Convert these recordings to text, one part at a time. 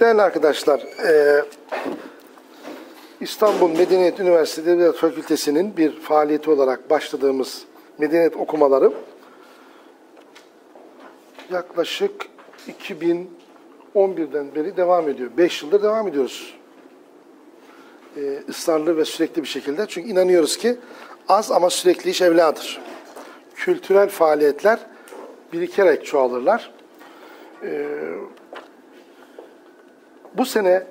Değerli arkadaşlar, e, İstanbul Medeniyet Üniversitesi Edebiyat Fakültesi'nin bir faaliyeti olarak başladığımız medeniyet okumaları yaklaşık 2011'den beri devam ediyor. 5 yıldır devam ediyoruz. E, ısrarlı ve sürekli bir şekilde. Çünkü inanıyoruz ki az ama sürekli iş evladır. Kültürel faaliyetler birikerek çoğalırlar. E, bu sene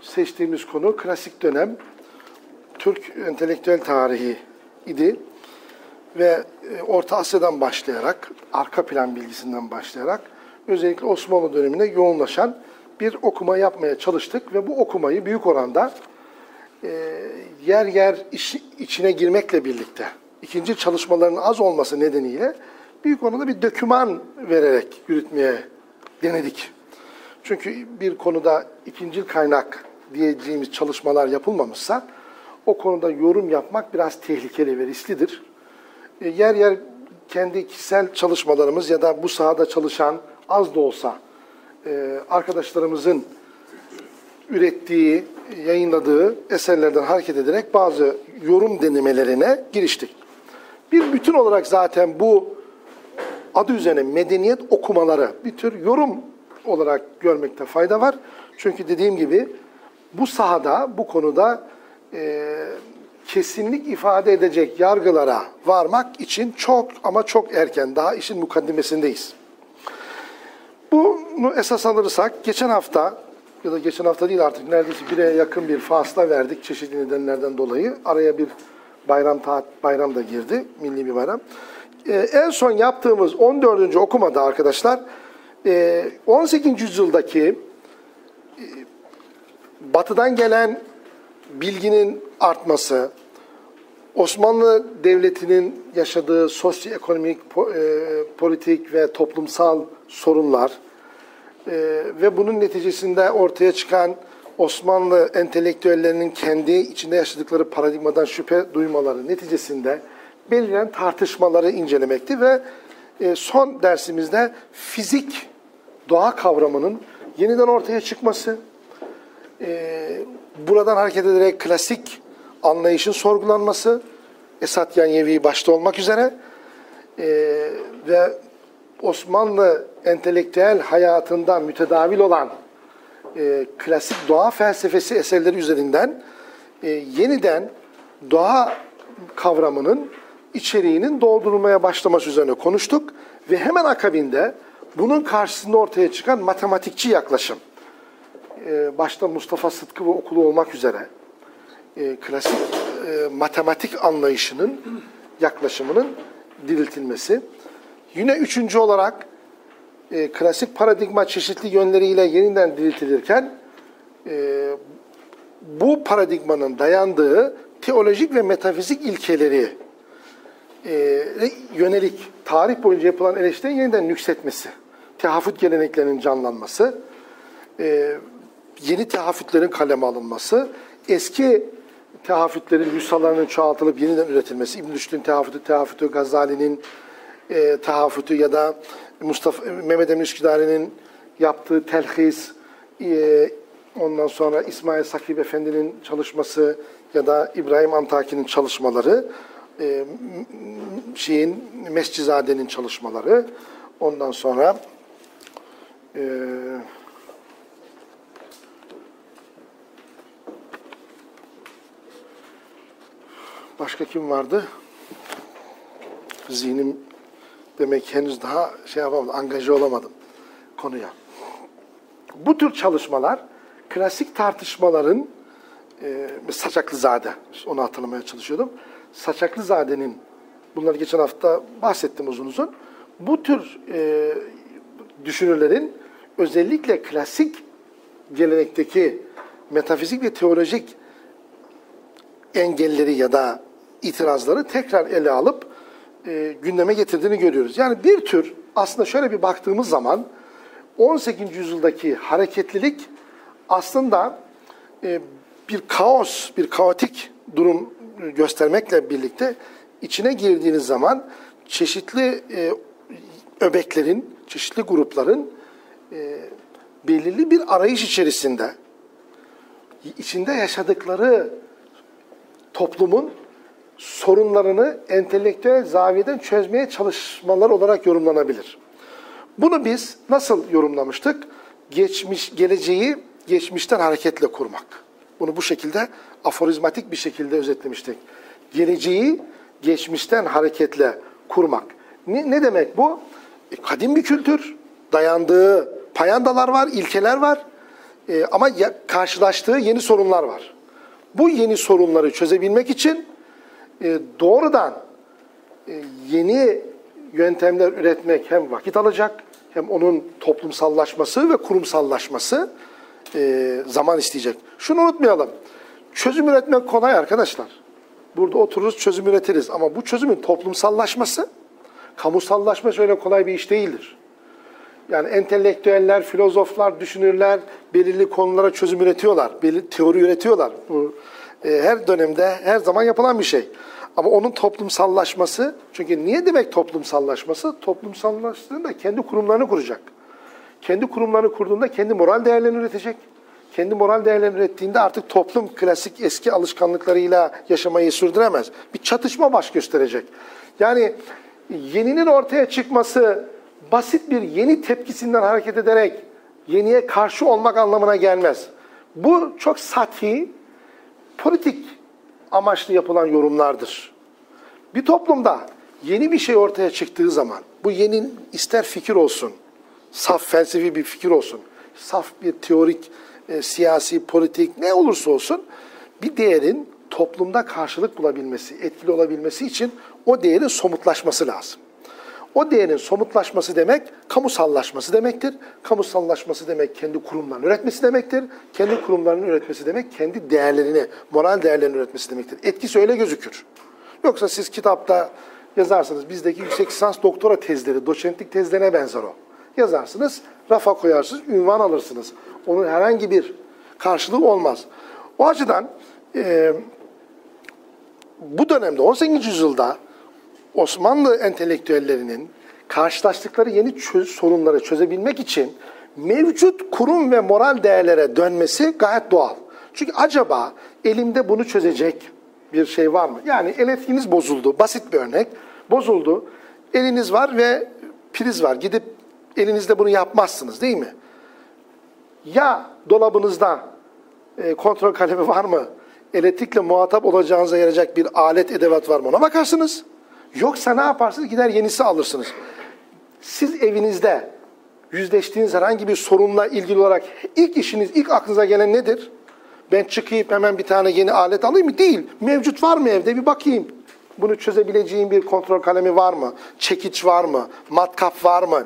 seçtiğimiz konu klasik dönem Türk entelektüel tarihi idi ve e, Orta Asya'dan başlayarak, arka plan bilgisinden başlayarak özellikle Osmanlı dönemine yoğunlaşan bir okuma yapmaya çalıştık ve bu okumayı büyük oranda e, yer yer iş, içine girmekle birlikte ikinci çalışmaların az olması nedeniyle büyük oranda bir döküman vererek yürütmeye denedik. Çünkü bir konuda ikincil kaynak diyeceğimiz çalışmalar yapılmamışsa o konuda yorum yapmak biraz tehlikeli ve risklidir. E, yer yer kendi kişisel çalışmalarımız ya da bu sahada çalışan az da olsa e, arkadaşlarımızın ürettiği, yayınladığı eserlerden hareket ederek bazı yorum denemelerine giriştik. Bir bütün olarak zaten bu adı üzerine medeniyet okumaları bir tür yorum olarak görmekte fayda var. Çünkü dediğim gibi bu sahada, bu konuda e, kesinlik ifade edecek yargılara varmak için çok ama çok erken, daha işin mukaddimesindeyiz. Bunu esas alırsak, geçen hafta ya da geçen hafta değil artık neredeyse bire yakın bir fasla verdik çeşitli nedenlerden dolayı. Araya bir bayram taat bayram da girdi, milli bir bayram. Ee, en son yaptığımız 14. okumada arkadaşlar 18. Ee, yüzyıldaki e, batıdan gelen bilginin artması, Osmanlı Devleti'nin yaşadığı sosyoekonomik, e, politik ve toplumsal sorunlar e, ve bunun neticesinde ortaya çıkan Osmanlı entelektüellerinin kendi içinde yaşadıkları paradigmadan şüphe duymaları neticesinde belirlen tartışmaları incelemekti ve son dersimizde fizik doğa kavramının yeniden ortaya çıkması, e, buradan hareket ederek klasik anlayışın sorgulanması, Esat Yanyevi başta olmak üzere e, ve Osmanlı entelektüel hayatında mütedavil olan e, klasik doğa felsefesi eserleri üzerinden e, yeniden doğa kavramının içeriğinin doldurulmaya başlaması üzerine konuştuk ve hemen akabinde bunun karşısında ortaya çıkan matematikçi yaklaşım, e, başta Mustafa Sıtkı ve okulu olmak üzere e, klasik e, matematik anlayışının yaklaşımının diriltilmesi. Yine üçüncü olarak klasik paradigma çeşitli yönleriyle yeniden diriltilirken bu paradigmanın dayandığı teolojik ve metafizik ilkeleri yönelik tarih boyunca yapılan eleştirinin yeniden nüksetmesi tehafüt geleneklerinin canlanması, e, yeni tehafütlerin kaleme alınması, eski tehafütlerin nüshalarının çoğaltılıp yeniden üretilmesi, İbn-i Rüşd'ün tehafütü, tehafütü, Gazali'nin e, tehafütü ya da Mustafa Mehmet Emin Üsküdari'nin yaptığı telhis, e, ondan sonra İsmail Sakib Efendi'nin çalışması ya da İbrahim Antaki'nin çalışmaları, e, şeyin Mescizade'nin çalışmaları, ondan sonra ee, başka kim vardı? Zihnim demek henüz daha şey yapamadım, angaje olamadım konuya. Bu tür çalışmalar klasik tartışmaların e, Saçaklızade, onu hatırlamaya çalışıyordum. Saçaklızade'nin, bunları geçen hafta bahsettim uzun uzun. Bu tür e, düşünürlerin özellikle klasik gelenekteki metafizik ve teolojik engelleri ya da itirazları tekrar ele alıp e, gündeme getirdiğini görüyoruz. Yani bir tür aslında şöyle bir baktığımız zaman 18. yüzyıldaki hareketlilik aslında e, bir kaos, bir kaotik durum göstermekle birlikte içine girdiğiniz zaman çeşitli e, öbeklerin, çeşitli grupların e, belirli bir arayış içerisinde içinde yaşadıkları toplumun sorunlarını entelektüel zaviyeden çözmeye çalışmalar olarak yorumlanabilir. Bunu biz nasıl yorumlamıştık? Geçmiş, geleceği geçmişten hareketle kurmak. Bunu bu şekilde aforizmatik bir şekilde özetlemiştik. Geleceği geçmişten hareketle kurmak. Ne, ne demek bu? E, kadim bir kültür, dayandığı payandalar var, ilkeler var. E, ama ya, karşılaştığı yeni sorunlar var. Bu yeni sorunları çözebilmek için e, doğrudan e, yeni yöntemler üretmek hem vakit alacak hem onun toplumsallaşması ve kurumsallaşması e, zaman isteyecek. Şunu unutmayalım. Çözüm üretmek kolay arkadaşlar. Burada otururuz çözüm üretiriz ama bu çözümün toplumsallaşması, kamusallaşması öyle kolay bir iş değildir. Yani entelektüeller, filozoflar, düşünürler belirli konulara çözüm üretiyorlar, belirli teori üretiyorlar. Bu e, her dönemde, her zaman yapılan bir şey. Ama onun toplumsallaşması, çünkü niye demek toplumsallaşması? Toplumsallaştığında kendi kurumlarını kuracak. Kendi kurumlarını kurduğunda kendi moral değerlerini üretecek. Kendi moral değerlerini ürettiğinde artık toplum klasik eski alışkanlıklarıyla yaşamayı sürdüremez. Bir çatışma baş gösterecek. Yani yeninin ortaya çıkması basit bir yeni tepkisinden hareket ederek yeniye karşı olmak anlamına gelmez. Bu çok sati, politik amaçlı yapılan yorumlardır. Bir toplumda yeni bir şey ortaya çıktığı zaman, bu yeni ister fikir olsun, saf felsefi bir fikir olsun, saf bir teorik, e, siyasi, politik ne olursa olsun bir değerin toplumda karşılık bulabilmesi, etkili olabilmesi için o değerin somutlaşması lazım. O değerin somutlaşması demek kamusallaşması demektir. Kamusallaşması demek kendi kurumlarını üretmesi demektir. Kendi kurumlarını üretmesi demek kendi değerlerini, moral değerlerini üretmesi demektir. Etkisi öyle gözükür. Yoksa siz kitapta yazarsınız bizdeki yüksek lisans doktora tezleri, doçentlik tezlerine benzer o. Yazarsınız, rafa koyarsınız, ünvan alırsınız. Onun herhangi bir karşılığı olmaz. O açıdan e, bu dönemde 18. yüzyılda Osmanlı entelektüellerinin karşılaştıkları yeni çöz, sorunları çözebilmek için mevcut kurum ve moral değerlere dönmesi gayet doğal. Çünkü acaba elimde bunu çözecek bir şey var mı? Yani elektriğiniz bozuldu. Basit bir örnek. Bozuldu. Eliniz var ve priz var. Gidip elinizde bunu yapmazsınız değil mi? Ya dolabınızda e, kontrol kalemi var mı? Elektrikle muhatap olacağınıza yarayacak bir alet edevat var mı? Ona bakarsınız. Yoksa ne yaparsınız? Gider yenisi alırsınız. Siz evinizde yüzleştiğiniz herhangi bir sorunla ilgili olarak ilk işiniz, ilk aklınıza gelen nedir? Ben çıkayım hemen bir tane yeni alet alayım mı? Değil. Mevcut var mı evde? Bir bakayım. Bunu çözebileceğim bir kontrol kalemi var mı? Çekiç var mı? Matkap var mı?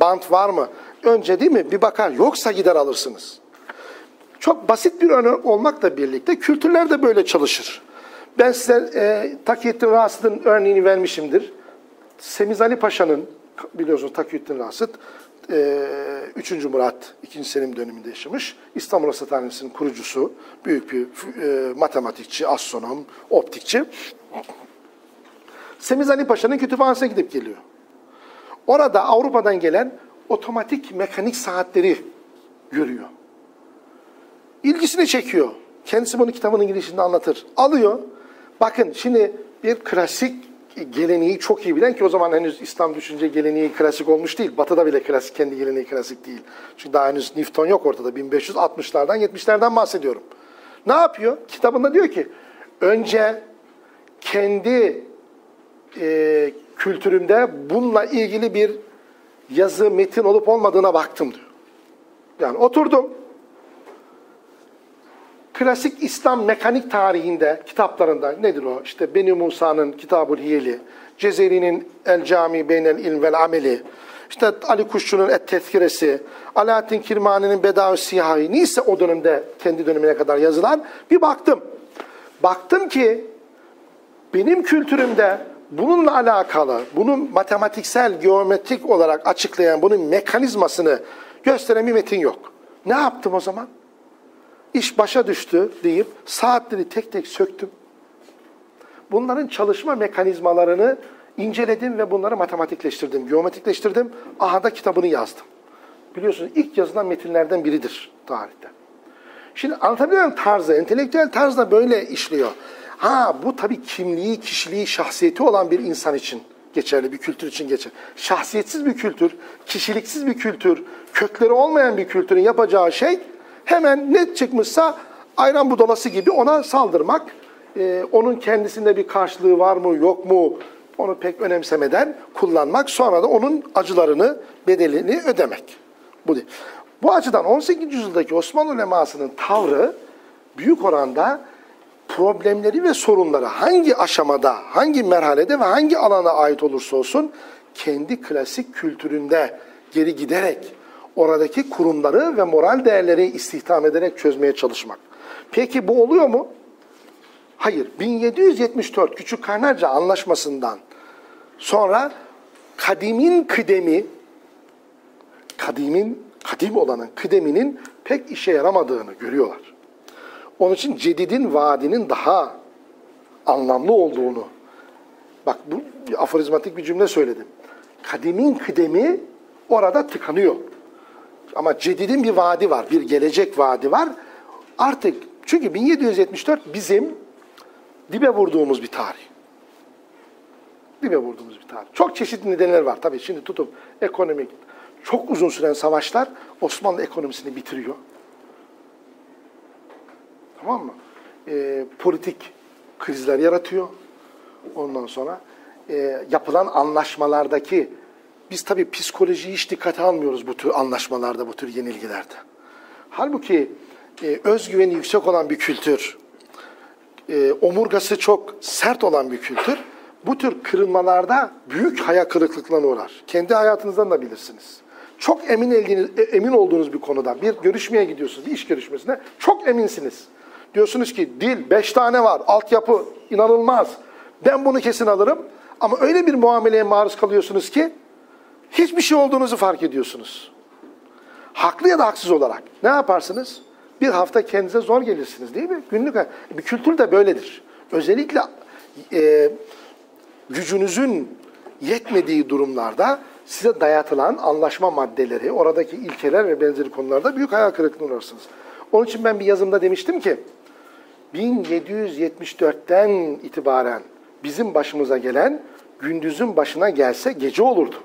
Bant var mı? Önce değil mi? Bir bakar. Yoksa gider alırsınız. Çok basit bir örnek olmakla birlikte kültürler de böyle çalışır. Ben size e, Takiyettin Rasid'in örneğini vermişimdir. Semiz Ali Paşa'nın, biliyorsunuz Takiyettin Rasid, e, 3. Murat 2. Selim döneminde yaşamış. İstanbul Rasathanesi'nin kurucusu, büyük bir e, matematikçi, astronom, optikçi. Semiz Ali Paşa'nın kütüphanesine gidip geliyor. Orada Avrupa'dan gelen otomatik mekanik saatleri görüyor. İlgisini çekiyor. Kendisi bunu kitabının girişinde anlatır. Alıyor, Bakın şimdi bir klasik geleneği çok iyi bilen ki o zaman henüz İslam düşünce geleneği klasik olmuş değil. Batı'da bile klasik kendi geleneği klasik değil. Çünkü daha henüz Newton yok ortada. 1560'lardan 70'lerden bahsediyorum. Ne yapıyor? Kitabında diyor ki önce kendi e, kültürümde bununla ilgili bir yazı, metin olup olmadığına baktım diyor. Yani oturdum, klasik İslam mekanik tarihinde, kitaplarında nedir o? İşte Beni Musa'nın Kitabul Hiyeli, Cezeri'nin El Cami Beynel İlm vel Ameli, işte Ali Kuşçu'nun Et Tezkiresi, Alaaddin Kirmani'nin Bedavi Sihahi, neyse o dönemde kendi dönemine kadar yazılan bir baktım. Baktım ki benim kültürümde bununla alakalı, bunun matematiksel, geometrik olarak açıklayan, bunun mekanizmasını gösteren bir metin yok. Ne yaptım o zaman? iş başa düştü deyip saatleri tek tek söktüm. Bunların çalışma mekanizmalarını inceledim ve bunları matematikleştirdim, geometrikleştirdim. Aha da kitabını yazdım. biliyorsunuz ilk yazılan metinlerden biridir tarihte. Şimdi anlatabiliyor muyum tarzı? Entelektüel tarz da böyle işliyor. Ha bu tabii kimliği, kişiliği, şahsiyeti olan bir insan için geçerli, bir kültür için geçerli. Şahsiyetsiz bir kültür, kişiliksiz bir kültür, kökleri olmayan bir kültürün yapacağı şey hemen ne çıkmışsa ayran budalası gibi ona saldırmak. Ee, onun kendisinde bir karşılığı var mı, yok mu onu pek önemsemeden kullanmak. Sonra da onun acılarını, bedelini ödemek. Bu. Bu açıdan 18. yüzyıldaki Osmanlı ulemasının tavrı büyük oranda problemleri ve sorunları hangi aşamada, hangi merhalede ve hangi alana ait olursa olsun kendi klasik kültüründe geri giderek oradaki kurumları ve moral değerleri istihdam ederek çözmeye çalışmak. Peki bu oluyor mu? Hayır. 1774 Küçük Kaynarca Anlaşması'ndan sonra kadimin kıdemi, kadimin, kadim olanın kıdeminin pek işe yaramadığını görüyorlar. Onun için cedidin vaadinin daha anlamlı olduğunu, bak bu aforizmatik bir cümle söyledim. Kadimin kıdemi orada tıkanıyor. Ama cedidin bir vaadi var, bir gelecek vaadi var. Artık çünkü 1774 bizim dibe vurduğumuz bir tarih. Dibe vurduğumuz bir tarih. Çok çeşitli nedenler var tabii. Şimdi tutup ekonomik, çok uzun süren savaşlar Osmanlı ekonomisini bitiriyor. Tamam mı? E, politik krizler yaratıyor. Ondan sonra e, yapılan anlaşmalardaki biz tabii psikolojiyi hiç dikkate almıyoruz bu tür anlaşmalarda, bu tür yenilgilerde. Halbuki e, özgüveni yüksek olan bir kültür, e, omurgası çok sert olan bir kültür, bu tür kırılmalarda büyük hayal kırıklıklarına uğrar. Kendi hayatınızdan da bilirsiniz. Çok emin, eldiğiniz, e, emin olduğunuz bir konuda bir görüşmeye gidiyorsunuz, bir iş görüşmesine çok eminsiniz. Diyorsunuz ki dil, beş tane var, altyapı inanılmaz. Ben bunu kesin alırım. Ama öyle bir muameleye maruz kalıyorsunuz ki hiçbir şey olduğunuzu fark ediyorsunuz. Haklı ya da haksız olarak. Ne yaparsınız? Bir hafta kendinize zor gelirsiniz değil mi? Günlük bir kültür de böyledir. Özellikle e, gücünüzün yetmediği durumlarda size dayatılan anlaşma maddeleri, oradaki ilkeler ve benzeri konularda büyük hayal kırıklığına uğrarsınız. Onun için ben bir yazımda demiştim ki 1774'ten itibaren bizim başımıza gelen gündüzün başına gelse gece olurdu.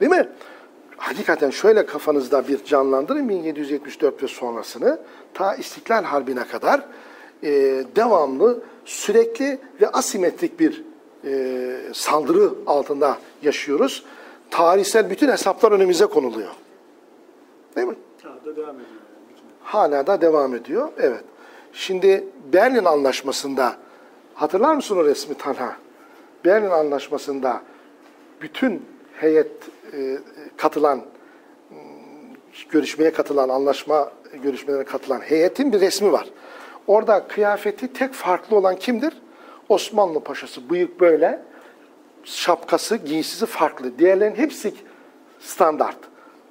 Değil mi? Hakikaten şöyle kafanızda bir canlandırın 1774 ve sonrasını ta İstiklal Harbi'ne kadar e, devamlı, sürekli ve asimetrik bir e, saldırı altında yaşıyoruz. Tarihsel bütün hesaplar önümüze konuluyor. Değil mi? Hala da devam ediyor. Hala da devam ediyor. Evet. Şimdi Berlin Anlaşması'nda hatırlar mısın o resmi Tanha? Berlin Anlaşması'nda bütün heyet e, katılan görüşmeye katılan, anlaşma görüşmelerine katılan heyetin bir resmi var. Orada kıyafeti tek farklı olan kimdir? Osmanlı Paşası. Bıyık böyle, şapkası, giysisi farklı. Diğerlerin hepsi standart.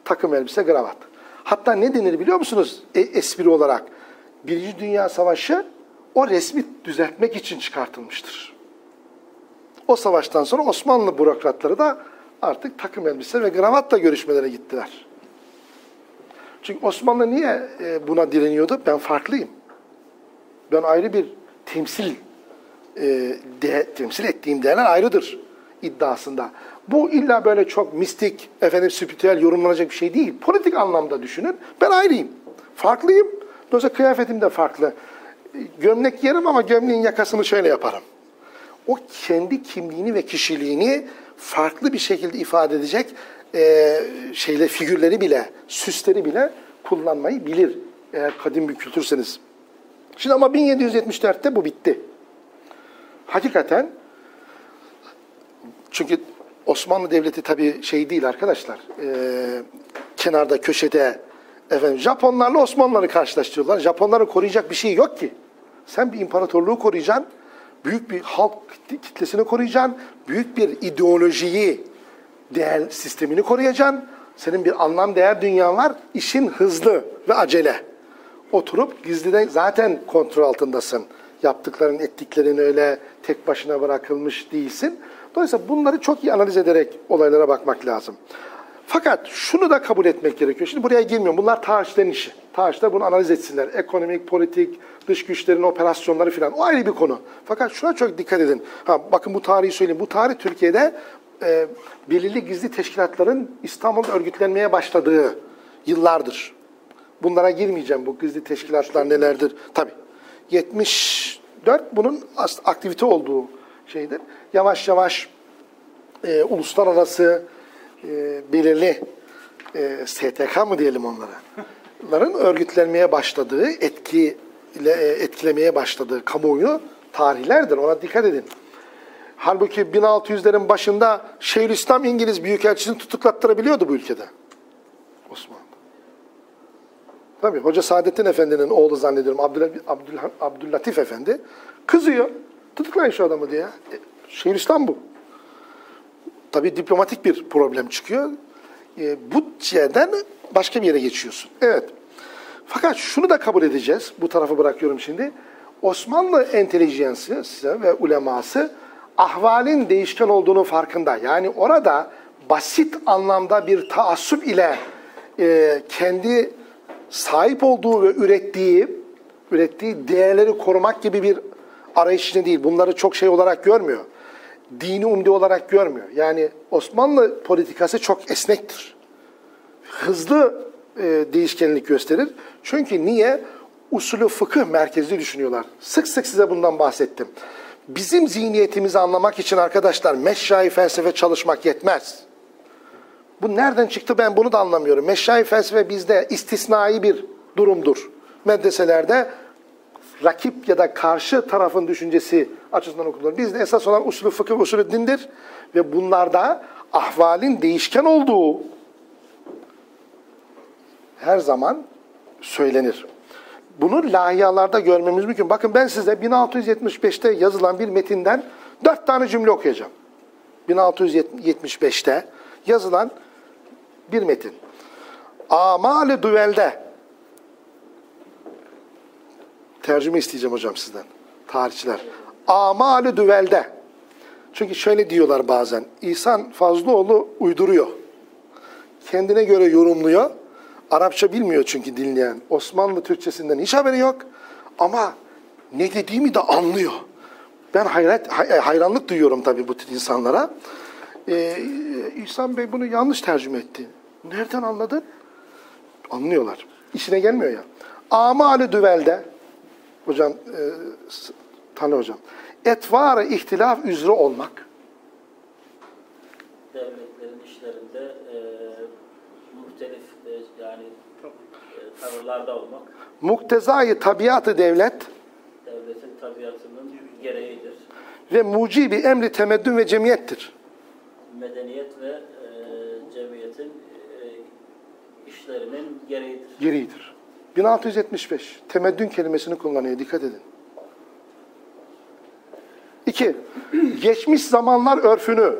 Takım elbise, kravat. Hatta ne denir biliyor musunuz e, espri olarak? Birinci Dünya Savaşı o resmi düzeltmek için çıkartılmıştır. O savaştan sonra Osmanlı bürokratları da artık takım elbise ve kravatla görüşmelere gittiler. Çünkü Osmanlı niye e, buna direniyordu? Ben farklıyım. Ben ayrı bir temsil e, de, temsil ettiğim değerler ayrıdır iddiasında. Bu illa böyle çok mistik, efendim spiritüel yorumlanacak bir şey değil. Politik anlamda düşünün. Ben ayrıyım. Farklıyım. Dolayısıyla kıyafetim de farklı. Gömlek yerim ama gömleğin yakasını şöyle yaparım. O kendi kimliğini ve kişiliğini farklı bir şekilde ifade edecek e, şeyle figürleri bile, süsleri bile kullanmayı bilir. Eğer kadim bir kültürseniz. Şimdi ama 1774'te bu bitti. Hakikaten çünkü Osmanlı Devleti tabii şey değil arkadaşlar. E, kenarda, köşede efendim Japonlarla Osmanlıları karşılaştırıyorlar. Japonları koruyacak bir şey yok ki. Sen bir imparatorluğu koruyacaksın. Büyük bir halk kitlesini koruyacaksın. Büyük bir ideolojiyi, değer sistemini koruyacaksın. Senin bir anlam değer dünyan var. İşin hızlı ve acele. Oturup gizliden zaten kontrol altındasın. Yaptıkların, ettiklerin öyle tek başına bırakılmış değilsin. Dolayısıyla bunları çok iyi analiz ederek olaylara bakmak lazım. Fakat şunu da kabul etmek gerekiyor. Şimdi buraya girmiyorum. Bunlar tarihçilerin işi. Tarihçiler bunu analiz etsinler. Ekonomik, politik, dış güçlerin operasyonları filan. O ayrı bir konu. Fakat şuna çok dikkat edin. Ha, bakın bu tarihi söyleyeyim. Bu tarih Türkiye'de e, belirli gizli teşkilatların İstanbul'da örgütlenmeye başladığı yıllardır. Bunlara girmeyeceğim. Bu gizli teşkilatlar nelerdir? Tabii. 74 bunun aktivite olduğu şeydir. Yavaş yavaş e, uluslararası e, belirli e, STK mı diyelim onlara? Onların örgütlenmeye başladığı, etki ile e, etkilemeye başladığı kamuoyu tarihlerdir. Ona dikkat edin. Halbuki 1600'lerin başında Şeyhülislam İngiliz Büyükelçisini tutuklattırabiliyordu bu ülkede. Osmanlı. Tabii Hoca Saadettin Efendi'nin oğlu zannediyorum Abdül, Abdül, Abdüllatif Efendi kızıyor. Tutuklayın şu adamı diye. E, Şeyhülislam bu. Tabii diplomatik bir problem çıkıyor. E, bu yerden başka bir yere geçiyorsun. Evet. Fakat şunu da kabul edeceğiz. Bu tarafı bırakıyorum şimdi. Osmanlı entelijensi ve uleması ahvalin değişken olduğunu farkında. Yani orada basit anlamda bir taassup ile e, kendi sahip olduğu ve ürettiği ürettiği değerleri korumak gibi bir arayış içinde değil. Bunları çok şey olarak görmüyor. Dini umde olarak görmüyor. Yani Osmanlı politikası çok esnektir. Hızlı e, değişkenlik gösterir. Çünkü niye? Usulü fıkıh merkezli düşünüyorlar. Sık sık size bundan bahsettim. Bizim zihniyetimizi anlamak için arkadaşlar meşrai felsefe çalışmak yetmez. Bu nereden çıktı ben bunu da anlamıyorum. Meşrai felsefe bizde istisnai bir durumdur. Medreselerde rakip ya da karşı tarafın düşüncesi açısından okunur. Bizde esas olan usulü fıkıh usulü dindir ve bunlarda ahvalin değişken olduğu her zaman söylenir. Bunu lahiyalarda görmemiz mümkün. Bakın ben size 1675'te yazılan bir metinden dört tane cümle okuyacağım. 1675'te yazılan bir metin. Amali düvelde tercüme isteyeceğim hocam sizden. Tarihçiler. Amali düvelde. Çünkü şöyle diyorlar bazen. İhsan Fazlıoğlu uyduruyor. Kendine göre yorumluyor. Arapça bilmiyor çünkü dinleyen. Osmanlı Türkçesinden hiç haberi yok. Ama ne dediğimi de anlıyor. Ben hayret, hayranlık duyuyorum tabii bu tür insanlara. Ee, İhsan Bey bunu yanlış tercüme etti. Nereden anladın? Anlıyorlar. İşine gelmiyor ya. Amali düvelde, hocam, e, Tanrı hocam, etvarı ihtilaf üzere olmak. Devletlerin işlerinde e, muhtelif e, yani e, tavırlarda olmak. Muktezayı tabiatı devlet. Devletin tabiatının gereğidir. Ve mucibi emri temeddün ve cemiyettir. Medeniyet ve e, cemiyetin e, işlerinin gereğidir. Gereğidir. 1675. Temeddün kelimesini kullanıyor. Dikkat edin. İki, geçmiş zamanlar örfünü,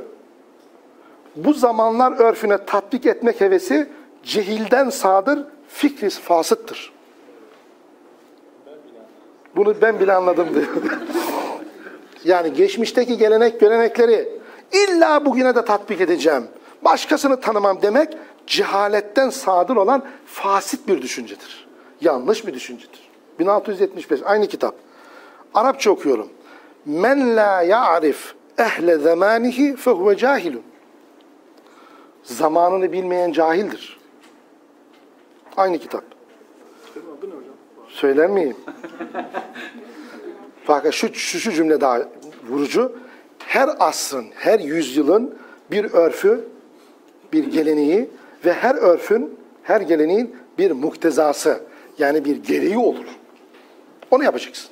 bu zamanlar örfüne tatbik etmek hevesi cehilden sadır, fikri fasıttır. Bunu ben bile anladım diyor. yani geçmişteki gelenek görenekleri illa bugüne de tatbik edeceğim. Başkasını tanımam demek cehaletten sadır olan fasit bir düşüncedir. Yanlış bir düşüncedir. 1675 aynı kitap. Arapça okuyorum. Men la ya'rif ehle zamanihi fehuve cahilun. Zamanını bilmeyen cahildir. Aynı kitap. Söyler miyim? Fakat şu, şu, şu cümle daha vurucu. Her asrın, her yüzyılın bir örfü, bir geleneği ve her örfün, her geleneğin bir muktezası yani bir gereği olur. Onu yapacaksın.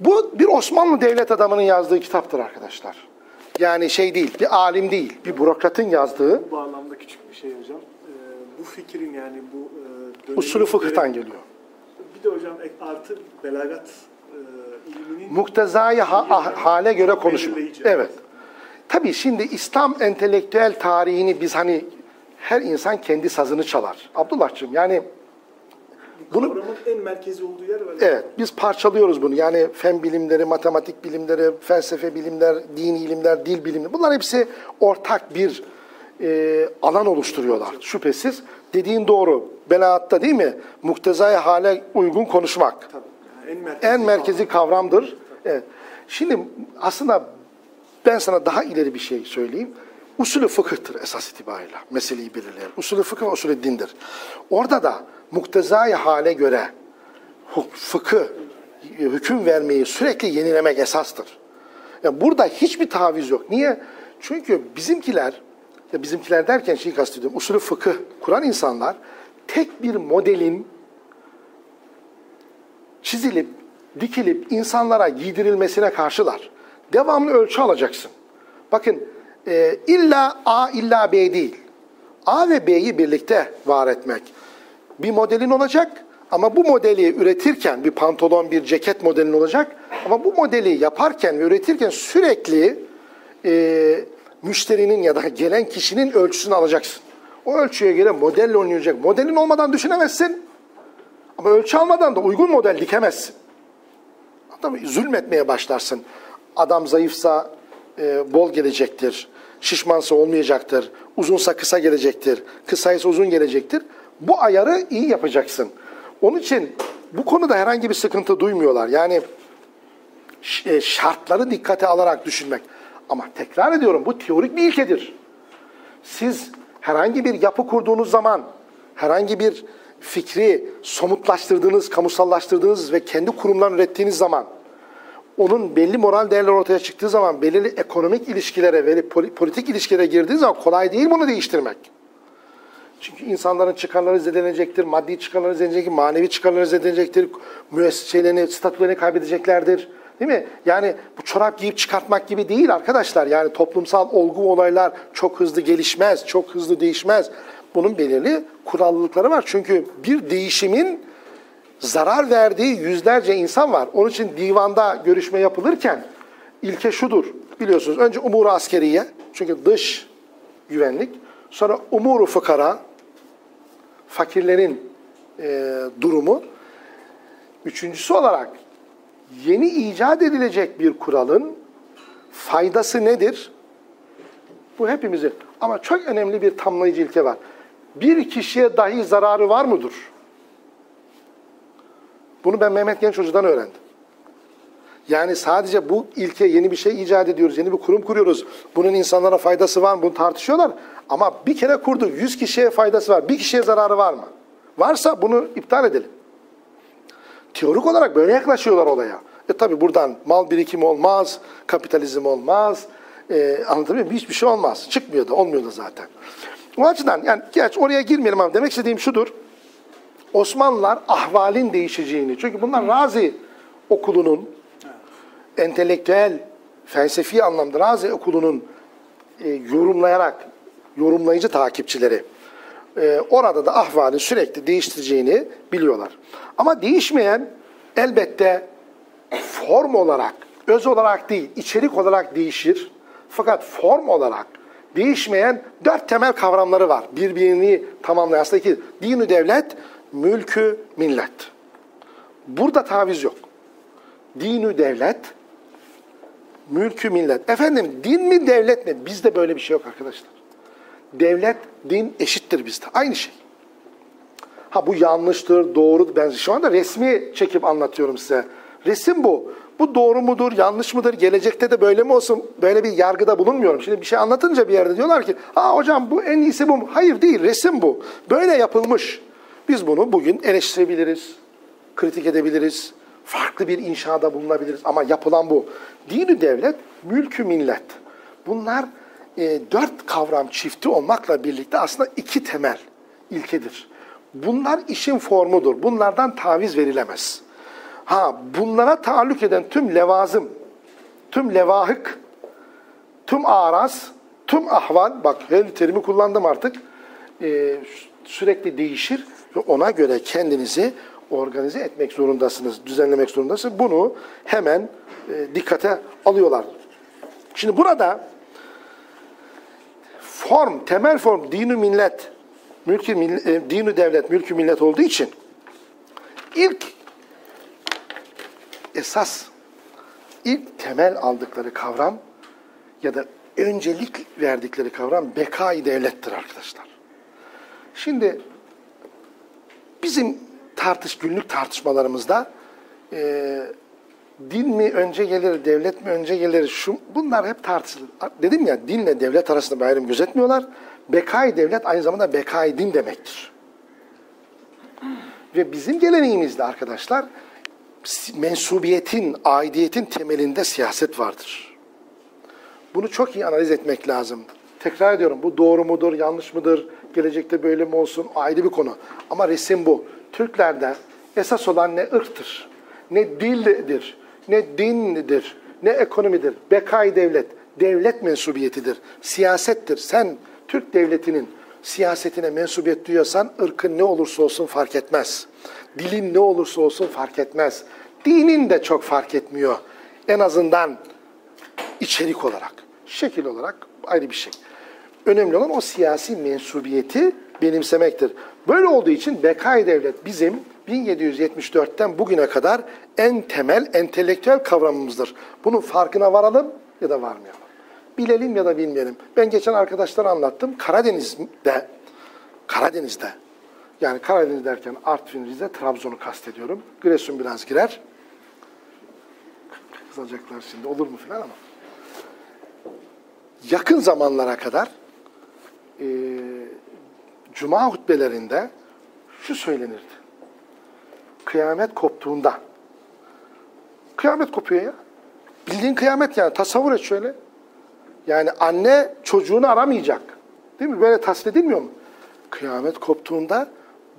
Bu bir Osmanlı devlet adamının yazdığı kitaptır arkadaşlar. Yani şey değil, bir alim değil, bir bürokratın yazdığı. Bu bağlamda küçük bir şey hocam. Ee, bu fikrin yani bu e, usulü fıkıhtan geliyor. Bir de hocam artı belagat e, ilminin muktezayı ha, ah, hale göre konuşma. Evet. Tabii şimdi İslam entelektüel tarihini biz hani her insan kendi sazını çalar. Abdullah'cığım yani bunu Kavramın en merkezi olduğu yer var. Evet, biz parçalıyoruz bunu. Yani fen bilimleri, matematik bilimleri, felsefe bilimler, dini ilimler, dil bilimleri. Bunlar hepsi ortak bir e, alan oluşturuyorlar şüphesiz. Dediğin doğru. Belaatta değil mi? Muktezai hale uygun konuşmak. Tabii. Yani en merkezi, En merkezi kavramdır. Evet. Şimdi aslında ben sana daha ileri bir şey söyleyeyim. Usulü fıkıhtır esas itibariyle. Meseleyi belirleyen. Usulü fıkıh ve usulü dindir. Orada da muktezai hale göre fıkı, hüküm vermeyi sürekli yenilemek esastır. Yani burada hiçbir taviz yok. Niye? Çünkü bizimkiler, ya bizimkiler derken şeyi kastediyorum, usulü fıkıh kuran insanlar tek bir modelin çizilip, dikilip insanlara giydirilmesine karşılar. Devamlı ölçü alacaksın. Bakın e, illa A illa B değil. A ve B'yi birlikte var etmek. Bir modelin olacak ama bu modeli üretirken bir pantolon, bir ceket modelin olacak. Ama bu modeli yaparken ve üretirken sürekli e, müşterinin ya da gelen kişinin ölçüsünü alacaksın. O ölçüye göre modelle oynayacak. Modelin olmadan düşünemezsin. Ama ölçü almadan da uygun model dikemezsin. Adam zulmetmeye başlarsın. Adam zayıfsa e, bol gelecektir. Şişmansa olmayacaktır. Uzunsa kısa gelecektir. Kısaysa uzun gelecektir. Bu ayarı iyi yapacaksın. Onun için bu konuda herhangi bir sıkıntı duymuyorlar. Yani e, şartları dikkate alarak düşünmek. Ama tekrar ediyorum bu teorik bir ilkedir. Siz herhangi bir yapı kurduğunuz zaman, herhangi bir fikri somutlaştırdığınız, kamusallaştırdığınız ve kendi kurumlar ürettiğiniz zaman, onun belli moral değerler ortaya çıktığı zaman, belirli ekonomik ilişkilere, poli- politik ilişkilere girdiği zaman kolay değil bunu değiştirmek. Çünkü insanların çıkarları zedelenecektir, maddi çıkarları zedelenecektir, manevi çıkarları zedelenecektir, müesseselerini, statülerini kaybedeceklerdir. Değil mi? Yani bu çorap giyip çıkartmak gibi değil arkadaşlar. Yani toplumsal olgu olaylar çok hızlı gelişmez, çok hızlı değişmez. Bunun belirli kurallılıkları var. Çünkü bir değişimin zarar verdiği yüzlerce insan var. Onun için divanda görüşme yapılırken ilke şudur. Biliyorsunuz önce umuru askeriye, çünkü dış güvenlik. Sonra umuru fıkara, fakirlerin e, durumu. Üçüncüsü olarak yeni icat edilecek bir kuralın faydası nedir? Bu hepimizin. Ama çok önemli bir tamlayıcı ilke var. Bir kişiye dahi zararı var mıdır? Bunu ben Mehmet Genç Hoca'dan öğrendim. Yani sadece bu ilke yeni bir şey icat ediyoruz, yeni bir kurum kuruyoruz. Bunun insanlara faydası var mı? Bunu tartışıyorlar. Ama bir kere kurduk, yüz kişiye faydası var. Bir kişiye zararı var mı? Varsa bunu iptal edelim. Teorik olarak böyle yaklaşıyorlar olaya. E tabi buradan mal birikimi olmaz, kapitalizm olmaz. E, anlatabiliyor muyum? Hiçbir şey olmaz. Çıkmıyor da, olmuyor da zaten. O açıdan yani geç oraya girmeyelim ama demek istediğim şudur. Osmanlılar ahvalin değişeceğini, çünkü bunlar Razi okulunun entelektüel, felsefi anlamda Razi okulunun e, yorumlayarak, yorumlayıcı takipçileri e, orada da ahvalin sürekli değiştireceğini biliyorlar. Ama değişmeyen elbette form olarak, öz olarak değil, içerik olarak değişir. Fakat form olarak değişmeyen dört temel kavramları var. Birbirini tamamlayan aslında iki. Dini devlet, mülkü millet. Burada taviz yok. Dinü devlet, mülkü millet. Efendim din mi devlet mi? Bizde böyle bir şey yok arkadaşlar. Devlet, din eşittir bizde. Aynı şey. Ha bu yanlıştır, doğru. Ben şu anda resmi çekip anlatıyorum size. Resim bu. Bu doğru mudur, yanlış mıdır, gelecekte de böyle mi olsun, böyle bir yargıda bulunmuyorum. Şimdi bir şey anlatınca bir yerde diyorlar ki, ha hocam bu en iyisi bu mu? Hayır değil, resim bu. Böyle yapılmış. Biz bunu bugün eleştirebiliriz, kritik edebiliriz, farklı bir inşada bulunabiliriz ama yapılan bu. Dini devlet, mülkü millet. Bunlar e, dört kavram çifti olmakla birlikte aslında iki temel ilkedir. Bunlar işin formudur. Bunlardan taviz verilemez. Ha bunlara taalluk eden tüm levazım, tüm levahık, tüm araz, tüm ahval, bak her terimi kullandım artık, e, sürekli değişir ve ona göre kendinizi organize etmek zorundasınız, düzenlemek zorundasınız. Bunu hemen e, dikkate alıyorlar. Şimdi burada form, temel form dini millet, mülkü millet, dini devlet, mülkü millet olduğu için ilk esas ilk temel aldıkları kavram ya da öncelik verdikleri kavram bekayı devlettir arkadaşlar. Şimdi bizim tartış günlük tartışmalarımızda e, din mi önce gelir, devlet mi önce gelir, şu, bunlar hep tartışılır. Dedim ya dinle devlet arasında bir ayrım gözetmiyorlar. Bekayı devlet aynı zamanda bekayı din demektir. Ve bizim geleneğimizde arkadaşlar mensubiyetin, aidiyetin temelinde siyaset vardır. Bunu çok iyi analiz etmek lazım. Tekrar ediyorum bu doğru mudur, yanlış mıdır, gelecekte böyle mi olsun ayrı bir konu. Ama resim bu. Türklerde esas olan ne ırktır, ne dildir, ne dindir, ne ekonomidir. Bekay devlet, devlet mensubiyetidir, siyasettir. Sen Türk devletinin siyasetine mensubiyet duyuyorsan ırkın ne olursa olsun fark etmez. Dilin ne olursa olsun fark etmez. Dinin de çok fark etmiyor. En azından içerik olarak, şekil olarak ayrı bir şey. Önemli olan o siyasi mensubiyeti benimsemektir. Böyle olduğu için Bekay Devlet bizim 1774'ten bugüne kadar en temel entelektüel kavramımızdır. Bunun farkına varalım ya da varmayalım. Bilelim ya da bilmeyelim. Ben geçen arkadaşlara anlattım. Karadeniz'de, Karadeniz'de, yani Karadeniz derken Artvin, Rize, Trabzon'u kastediyorum. Giresun biraz girer. Kızacaklar şimdi olur mu filan ama. Yakın zamanlara kadar e, Cuma hutbelerinde şu söylenirdi. Kıyamet koptuğunda. Kıyamet kopuyor ya. Bildiğin kıyamet yani. Tasavvur et şöyle. Yani anne çocuğunu aramayacak. Değil mi? Böyle tasvir edilmiyor mu? Kıyamet koptuğunda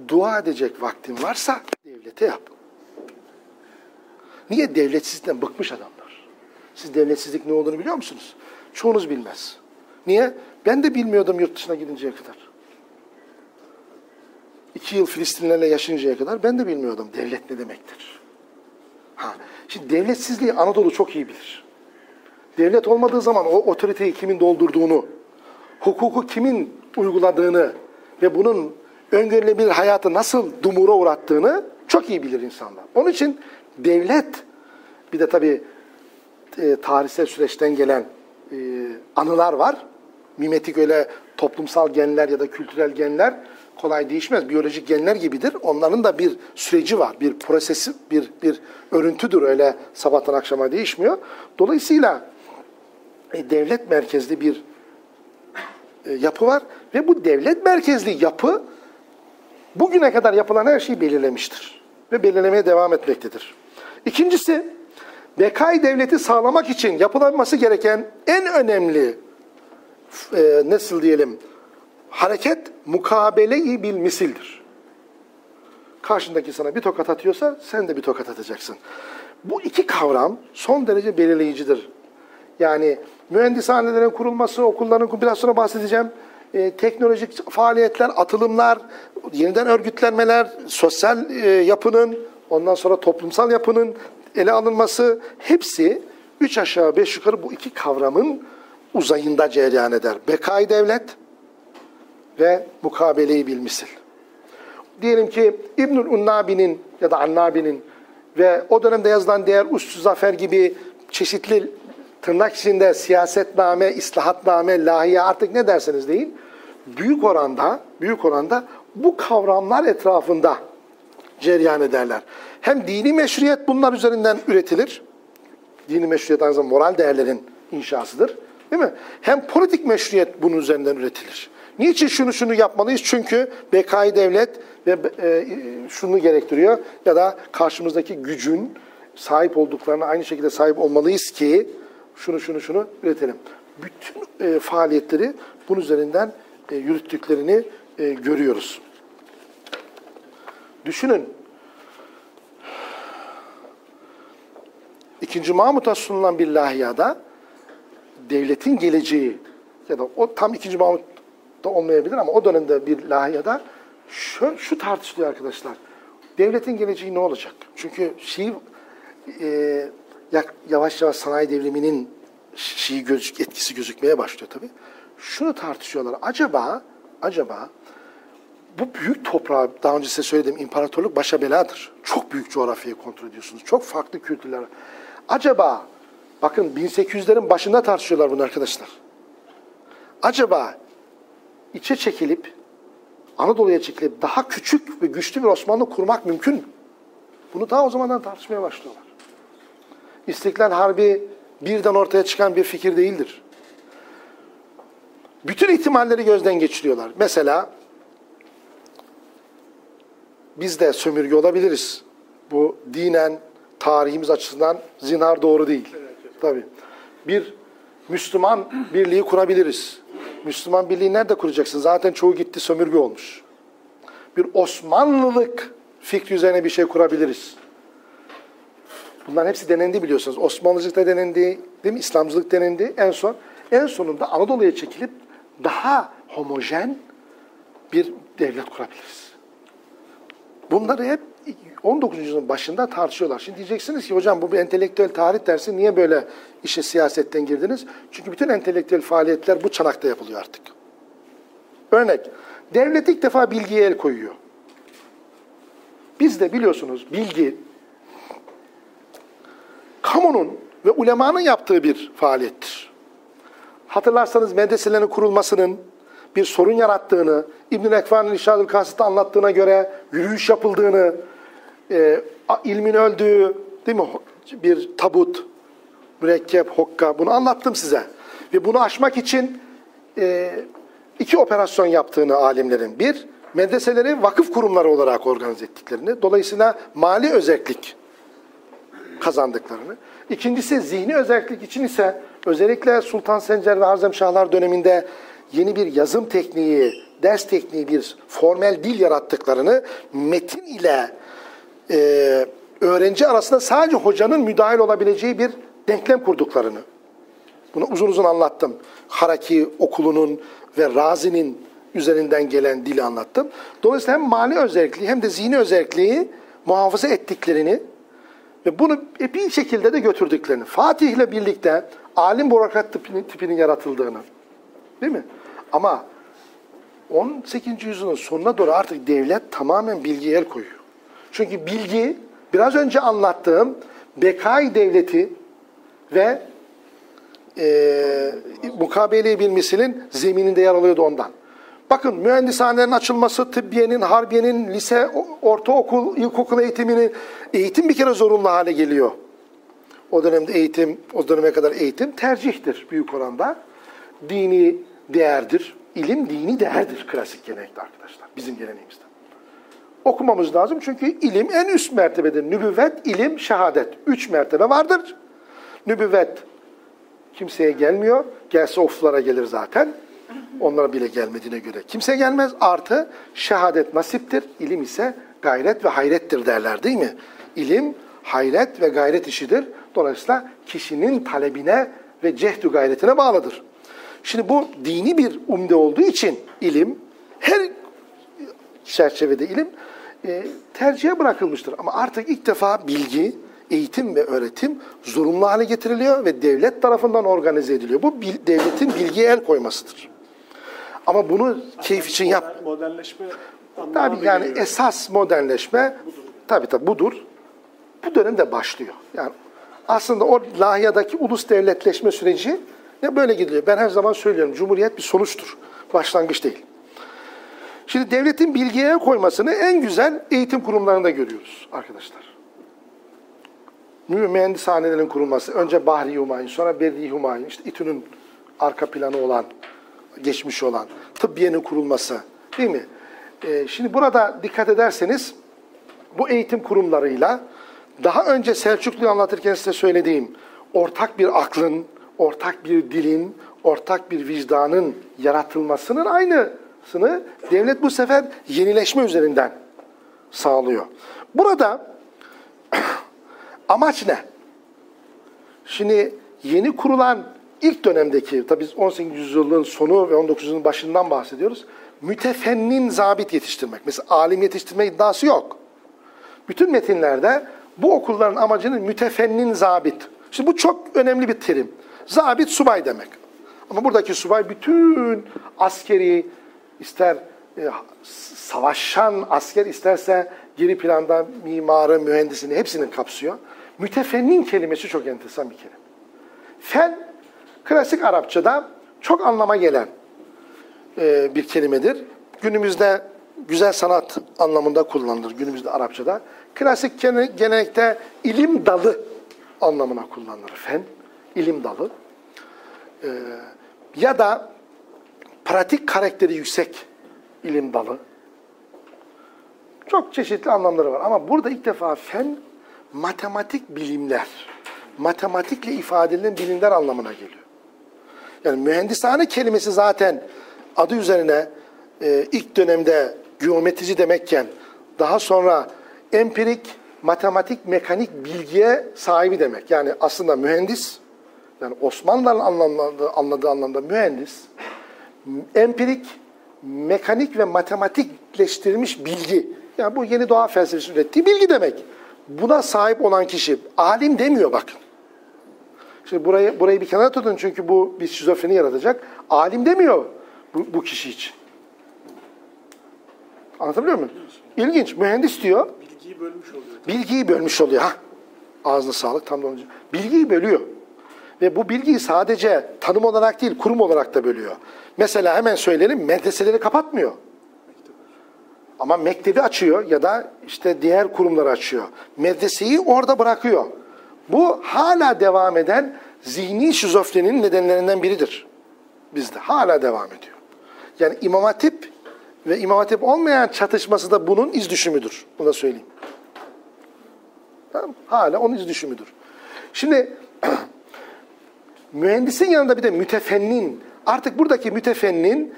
dua edecek vaktin varsa devlete yap. Niye? Devletsizlikten bıkmış adamlar. Siz devletsizlik ne olduğunu biliyor musunuz? Çoğunuz bilmez. Niye? Ben de bilmiyordum yurt dışına gidinceye kadar. İki yıl Filistinlerle yaşayıncaya kadar ben de bilmiyordum devlet ne demektir. Ha, şimdi devletsizliği Anadolu çok iyi bilir. Devlet olmadığı zaman o otoriteyi kimin doldurduğunu, hukuku kimin uyguladığını ve bunun öngörülebilir hayatı nasıl dumura uğrattığını çok iyi bilir insanlar. Onun için devlet, bir de tabii e, tarihsel süreçten gelen e, anılar var. Mimetik öyle toplumsal genler ya da kültürel genler kolay değişmez. Biyolojik genler gibidir. Onların da bir süreci var. Bir prosesi, bir, bir örüntüdür. Öyle sabahtan akşama değişmiyor. Dolayısıyla e, devlet merkezli bir e, yapı var. Ve bu devlet merkezli yapı bugüne kadar yapılan her şeyi belirlemiştir. Ve belirlemeye devam etmektedir. İkincisi, bekay devleti sağlamak için yapılanması gereken en önemli e, nasıl diyelim hareket mukabele-i bil misildir. Karşındaki sana bir tokat atıyorsa sen de bir tokat atacaksın. Bu iki kavram son derece belirleyicidir. Yani mühendishanelerin kurulması, okulların biraz sonra bahsedeceğim. E, teknolojik faaliyetler, atılımlar, yeniden örgütlenmeler, sosyal e, yapının, ondan sonra toplumsal yapının ele alınması hepsi üç aşağı beş yukarı bu iki kavramın uzayında cereyan eder. Bekay devlet ve mukabeleyi bilmisil. Diyelim ki İbnül Unnabi'nin ya da Annabi'nin ve o dönemde yazılan diğer Ussu Zafer gibi çeşitli tırnak içinde siyasetname, islahatname, lahiye artık ne derseniz deyin büyük oranda büyük oranda bu kavramlar etrafında cereyan ederler. Hem dini meşruiyet bunlar üzerinden üretilir. Dini meşruiyet aynı zamanda moral değerlerin inşasıdır. Değil mi? Hem politik meşruiyet bunun üzerinden üretilir. Niçin şunu şunu yapmalıyız? Çünkü bekayı devlet ve e, şunu gerektiriyor ya da karşımızdaki gücün sahip olduklarına aynı şekilde sahip olmalıyız ki şunu şunu şunu üretelim. Bütün e, faaliyetleri bunun üzerinden e, yürüttüklerini e, görüyoruz. Düşünün. İkinci Mahmut'a sunulan bir lahiyada devletin geleceği ya da o tam ikinci Mahmut'ta olmayabilir ama o dönemde bir lahiyada şu, şu tartışılıyor arkadaşlar. Devletin geleceği ne olacak? Çünkü Şii e, yavaş yavaş sanayi devriminin Şii gözük, etkisi gözükmeye başlıyor tabii. Şunu tartışıyorlar. Acaba acaba bu büyük toprağı, daha önce size söylediğim imparatorluk başa beladır. Çok büyük coğrafyayı kontrol ediyorsunuz. Çok farklı kültürler. Acaba, bakın 1800'lerin başında tartışıyorlar bunu arkadaşlar. acaba içe çekilip Anadolu'ya çekilip daha küçük ve güçlü bir Osmanlı kurmak mümkün mü? Bunu daha o zamandan tartışmaya başlıyorlar. İstiklal Harbi birden ortaya çıkan bir fikir değildir. Bütün ihtimalleri gözden geçiriyorlar. Mesela biz de sömürge olabiliriz. Bu dinen, tarihimiz açısından zinhar doğru değil. Tabii. Bir Müslüman birliği kurabiliriz. Müslüman birliği nerede kuracaksın? Zaten çoğu gitti sömürge olmuş. Bir Osmanlılık fikri üzerine bir şey kurabiliriz. Bunların hepsi denendi biliyorsunuz. Osmanlıcılık da denendi, değil mi? İslamcılık denendi. En son en sonunda Anadolu'ya çekilip daha homojen bir devlet kurabiliriz. Bunları hep 19. yüzyılın başında tartışıyorlar. Şimdi diyeceksiniz ki hocam bu bir entelektüel tarih dersi niye böyle işe siyasetten girdiniz? Çünkü bütün entelektüel faaliyetler bu çanakta yapılıyor artık. Örnek, devlet ilk defa bilgiye el koyuyor. Biz de biliyorsunuz bilgi kamunun ve ulemanın yaptığı bir faaliyettir. Hatırlarsanız medreselerin kurulmasının bir sorun yarattığını, İbn-i Ekvan'ın İrşad-ül Kasıt'ta anlattığına göre yürüyüş yapıldığını, e, ilmin öldüğü değil mi bir tabut, mürekkep, hokka bunu anlattım size. Ve bunu aşmak için e, iki operasyon yaptığını alimlerin. Bir, medreseleri vakıf kurumları olarak organize ettiklerini, dolayısıyla mali özellik kazandıklarını. İkincisi zihni özellik için ise özellikle Sultan Sencer ve Harzemşahlar döneminde yeni bir yazım tekniği, ders tekniği, bir formel dil yarattıklarını metin ile e, öğrenci arasında sadece hocanın müdahil olabileceği bir denklem kurduklarını. Bunu uzun uzun anlattım. Haraki okulunun ve Razi'nin üzerinden gelen dili anlattım. Dolayısıyla hem mali özelliği hem de zihni özelliği muhafaza ettiklerini ve bunu bir şekilde de götürdüklerini. Fatih ile birlikte alim bürokrat tipinin, tipinin yaratıldığını. Değil mi? Ama 18. yüzyılın sonuna doğru artık devlet tamamen bilgiye el koyuyor. Çünkü bilgi biraz önce anlattığım Bekai Devleti ve e, mukabele bilmesinin zemininde yer alıyordu ondan. Bakın mühendishanelerin açılması, tıbbiyenin, harbiyenin, lise, ortaokul, ilkokul eğitimini, eğitim bir kere zorunlu hale geliyor. O dönemde eğitim, o döneme kadar eğitim tercihtir büyük oranda. Dini değerdir. İlim dini değerdir klasik gelenekte arkadaşlar, bizim geleneğimizde. Okumamız lazım çünkü ilim en üst mertebedir. Nübüvvet, ilim, şehadet. Üç mertebe vardır. Nübüvvet kimseye gelmiyor. Gelse oflara gelir zaten. Onlara bile gelmediğine göre. Kimse gelmez. Artı şehadet nasiptir. İlim ise gayret ve hayrettir derler değil mi? İlim, hayret ve gayret işidir. Dolayısıyla kişinin talebine ve cehdü gayretine bağlıdır. Şimdi bu dini bir umde olduğu için ilim, her çerçevede ilim e, tercihe bırakılmıştır. Ama artık ilk defa bilgi, eğitim ve öğretim zorunlu hale getiriliyor ve devlet tarafından organize ediliyor. Bu bil, devletin bilgiye el koymasıdır. Ama bunu keyif için yap. Modernleşme Tabii yani geliyor. esas modernleşme tabii tabii budur. Bu dönemde başlıyor. Yani aslında o Lahya'daki ulus devletleşme süreci ne böyle gidiyor. Ben her zaman söylüyorum. Cumhuriyet bir sonuçtur. Başlangıç değil. Şimdi devletin bilgiye koymasını en güzel eğitim kurumlarında görüyoruz arkadaşlar. Mühendishanelerin kurulması. Önce Bahri Humayun, sonra Berri Humayun. işte İTÜ'nün arka planı olan, geçmiş olan. Tıbbiyenin kurulması. Değil mi? Ee, şimdi burada dikkat ederseniz bu eğitim kurumlarıyla daha önce Selçuklu'yu anlatırken size söylediğim ortak bir aklın, ortak bir dilin, ortak bir vicdanın yaratılmasının aynısını devlet bu sefer yenileşme üzerinden sağlıyor. Burada amaç ne? Şimdi yeni kurulan ilk dönemdeki, tabii biz 18. yüzyılın sonu ve 19. yüzyılın başından bahsediyoruz. Mütefennin zabit yetiştirmek. Mesela alim yetiştirme iddiası yok. Bütün metinlerde bu okulların amacının mütefennin zabit. Şimdi bu çok önemli bir terim. Zabit subay demek. Ama buradaki subay bütün askeri ister e, savaşan asker isterse geri planda mimarı, mühendisini hepsini kapsıyor. Mütefennin kelimesi çok enteresan bir kelime. Fen klasik Arapçada çok anlama gelen e, bir kelimedir. Günümüzde güzel sanat anlamında kullanılır günümüzde Arapçada. Klasik gene- gelenekte ilim dalı anlamına kullanılır. Fen, ilim dalı. Ee, ya da pratik karakteri yüksek ilim dalı. Çok çeşitli anlamları var ama burada ilk defa fen matematik bilimler, matematikle ifade edilen bilimler anlamına geliyor. Yani mühendishane kelimesi zaten adı üzerine e, ilk dönemde geometrici demekken daha sonra empirik, matematik, mekanik bilgiye sahibi demek. Yani aslında mühendis, yani Osmanlıların anlamladığı, anladığı anlamda mühendis, empirik, mekanik ve matematikleştirilmiş bilgi. Yani bu yeni doğa felsefesi ürettiği bilgi demek. Buna sahip olan kişi, alim demiyor bakın. Şimdi burayı, burayı bir kenara tutun çünkü bu bir şizofreni yaratacak. Alim demiyor bu, bu kişi için. Anlatabiliyor muyum? İlginç. Mühendis diyor. Bilgiyi bölmüş oluyor. Bilgiyi bölmüş oluyor. Ha. Ağzına sağlık tam da onun. Bilgiyi bölüyor. Ve bu bilgiyi sadece tanım olarak değil, kurum olarak da bölüyor. Mesela hemen söyleyelim, medreseleri kapatmıyor. Ama mektebi açıyor ya da işte diğer kurumları açıyor. Medreseyi orada bırakıyor. Bu hala devam eden zihni şizofreninin nedenlerinden biridir. Bizde hala devam ediyor. Yani İmam Hatip ve İmam Hatip olmayan çatışması da bunun iz düşümüdür. Bunu da söyleyeyim. Tamam? Hala onun iz düşümüdür. Şimdi mühendisin yanında bir de mütefennin. Artık buradaki mütefennin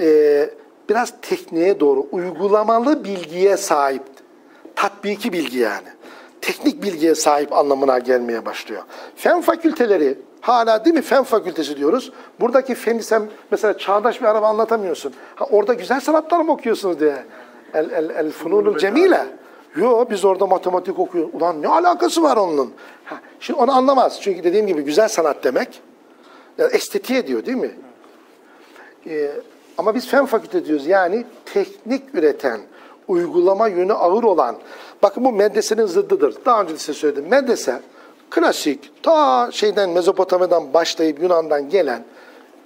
e, biraz tekniğe doğru uygulamalı bilgiye sahip. Tatbiki bilgi yani. Teknik bilgiye sahip anlamına gelmeye başlıyor. Fen fakülteleri hala değil mi fen fakültesi diyoruz. Buradaki feni sen mesela çağdaş bir araba anlatamıyorsun. Ha, orada güzel sanatlar mı okuyorsunuz diye. El, el, el fununul cemile. Yo biz orada matematik okuyoruz. Ulan ne alakası var onun? Ha, şimdi onu anlamaz. Çünkü dediğim gibi güzel sanat demek yani estetiğe diyor değil mi? Ee, ama biz fen fakülte diyoruz. Yani teknik üreten, uygulama yönü ağır olan. Bakın bu medresenin zıddıdır. Daha önce de size söyledim. Medrese klasik ta şeyden Mezopotamya'dan başlayıp Yunan'dan gelen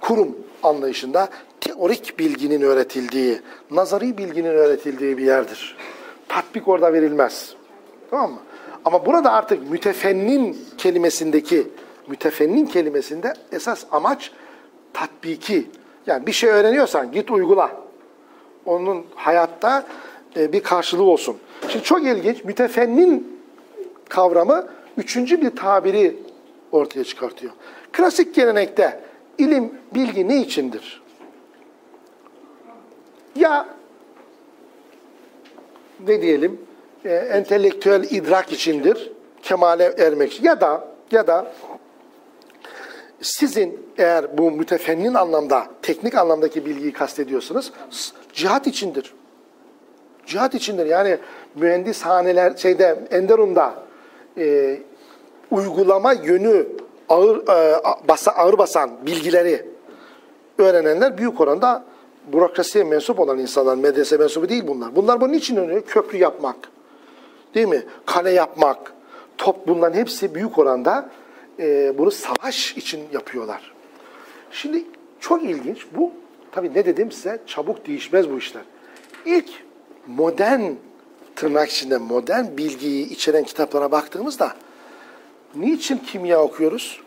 kurum anlayışında teorik bilginin öğretildiği, nazari bilginin öğretildiği bir yerdir. Tatbik orada verilmez. Tamam mı? Ama burada artık mütefennin kelimesindeki mütefennin kelimesinde esas amaç tatbiki. Yani bir şey öğreniyorsan git uygula. Onun hayatta e, bir karşılığı olsun. Şimdi çok ilginç. Mütefennin kavramı üçüncü bir tabiri ortaya çıkartıyor. Klasik gelenekte ilim, bilgi ne içindir? Ya ne diyelim e, entelektüel idrak içindir, kemale ermek ya da ya da sizin eğer bu mütefennin anlamda, teknik anlamdaki bilgiyi kastediyorsanız s- cihat içindir. Cihat içindir. Yani mühendishaneler şeyde Enderun'da e, uygulama yönü ağır e, basa, ağır basan bilgileri öğrenenler büyük oranda bürokrasiye mensup olan insanlar, medrese mensubu değil bunlar. Bunlar bunun için öğreniyor. Köprü yapmak, değil mi? Kale yapmak, top bunların hepsi büyük oranda e, bunu savaş için yapıyorlar. Şimdi çok ilginç. Bu tabii ne dedim size çabuk değişmez bu işler. İlk modern tırnak içinde modern bilgiyi içeren kitaplara baktığımızda niçin kimya okuyoruz?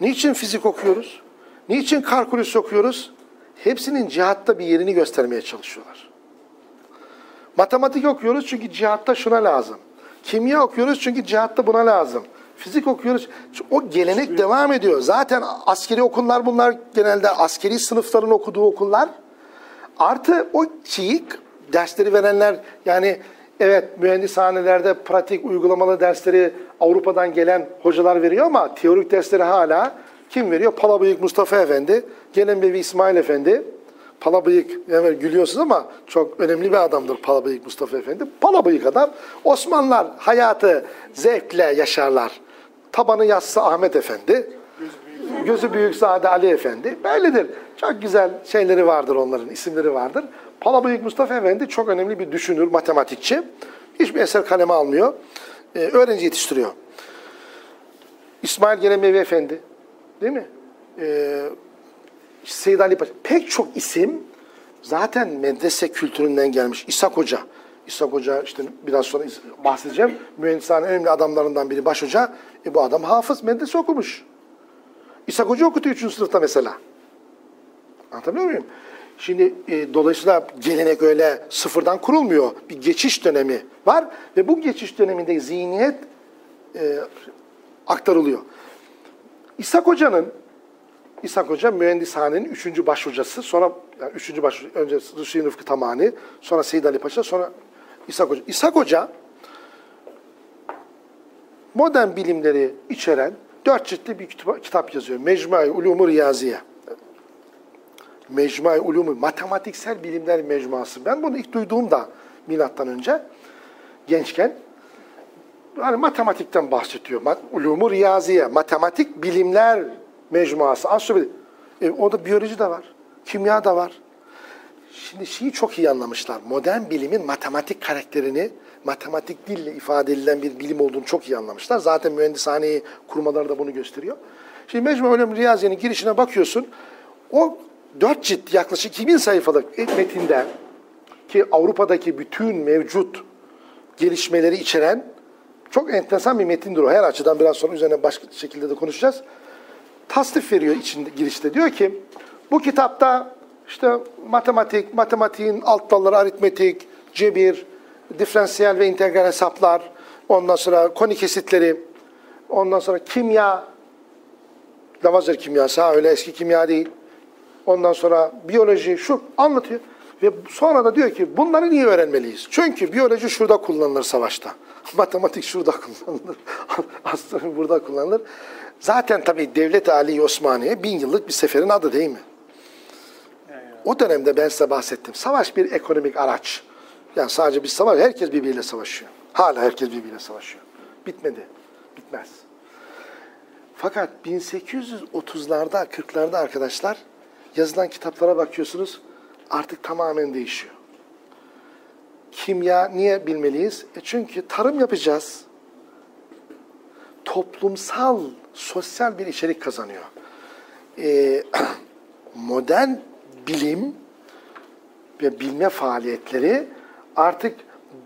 Niçin fizik okuyoruz? Niçin kalkülüs okuyoruz? Hepsinin cihatta bir yerini göstermeye çalışıyorlar. Matematik okuyoruz çünkü cihatta şuna lazım. Kimya okuyoruz çünkü cihatta buna lazım. Fizik okuyoruz. O gelenek devam ediyor. Zaten askeri okullar bunlar genelde askeri sınıfların okuduğu okullar. Artı o şeyi dersleri verenler yani evet mühendishanelerde pratik uygulamalı dersleri Avrupa'dan gelen hocalar veriyor ama teorik dersleri hala kim veriyor? Palabıyık Mustafa Efendi, Gelenbevi İsmail Efendi. Palabıyık, evet gülüyorsunuz ama çok önemli bir adamdır Palabıyık Mustafa Efendi. Palabıyık adam. Osmanlılar hayatı zevkle yaşarlar. Tabanı yassı Ahmet Efendi. Gözü büyük Zade Ali Efendi. Bellidir. Çok güzel şeyleri vardır onların, isimleri vardır. Palabıyık Mustafa Efendi çok önemli bir düşünür, matematikçi. Hiçbir eser kaleme almıyor. Ee, öğrenci yetiştiriyor. İsmail Gelemevi Efendi. Değil mi? Ee, Seyyid Ali Paşa. Pek çok isim zaten medrese kültüründen gelmiş. İshak Hoca. İshak Hoca işte biraz sonra bahsedeceğim. Mühendishanenin önemli adamlarından biri başhoca. E bu adam hafız, medrese okumuş. İshak Hoca okutuyor 3. sınıfta mesela. Anlatabiliyor muyum? Şimdi e, dolayısıyla gelenek öyle sıfırdan kurulmuyor. Bir geçiş dönemi var ve bu geçiş döneminde zihniyet e, aktarılıyor. İshak Hoca'nın İshak Hoca mühendishanenin üçüncü başhocası. Sonra yani üçüncü baş önce Hüseyin Rıfkı Tamani, sonra Seyyid Ali Paşa, sonra İshak Hoca. İshak Hoca modern bilimleri içeren dört ciltli bir kitap, kitap yazıyor. Mecmai Ulumur Riyaziye. Mecmai Ulumur, matematiksel bilimler mecmuası. Ben bunu ilk duyduğumda milattan önce gençken yani matematikten bahsediyor. Ulumu riyaziye, matematik bilimler mecmuası. Astrobi. E, orada biyoloji de var, kimya da var. Şimdi şeyi çok iyi anlamışlar. Modern bilimin matematik karakterini, matematik dille ifade edilen bir bilim olduğunu çok iyi anlamışlar. Zaten mühendishaneyi kurmaları da bunu gösteriyor. Şimdi Mecmu Ulum Riyaziye'nin girişine bakıyorsun. O dört cilt yaklaşık 2000 sayfalık metinde ki Avrupa'daki bütün mevcut gelişmeleri içeren çok enteresan bir metindir o. Her açıdan biraz sonra üzerine başka şekilde de konuşacağız. Tasnif veriyor içinde girişte. Diyor ki bu kitapta işte matematik, matematiğin alt dalları aritmetik, cebir, diferansiyel ve integral hesaplar, ondan sonra koni kesitleri, ondan sonra kimya, Lavazer kimyası ha öyle eski kimya değil. Ondan sonra biyoloji şu anlatıyor. Ve sonra da diyor ki bunları niye öğrenmeliyiz? Çünkü biyoloji şurada kullanılır savaşta. Matematik şurada kullanılır. Astronomi burada kullanılır. Zaten tabii Devlet-i Ali Osmaniye bin yıllık bir seferin adı değil mi? O dönemde ben size bahsettim. Savaş bir ekonomik araç. Yani sadece bir savaş, herkes birbiriyle savaşıyor. Hala herkes birbiriyle savaşıyor. Bitmedi. Bitmez. Fakat 1830'larda, 40'larda arkadaşlar yazılan kitaplara bakıyorsunuz artık tamamen değişiyor. Kimya niye bilmeliyiz? E çünkü tarım yapacağız. Toplumsal, sosyal bir içerik kazanıyor. E, modern bilim ve bilme faaliyetleri artık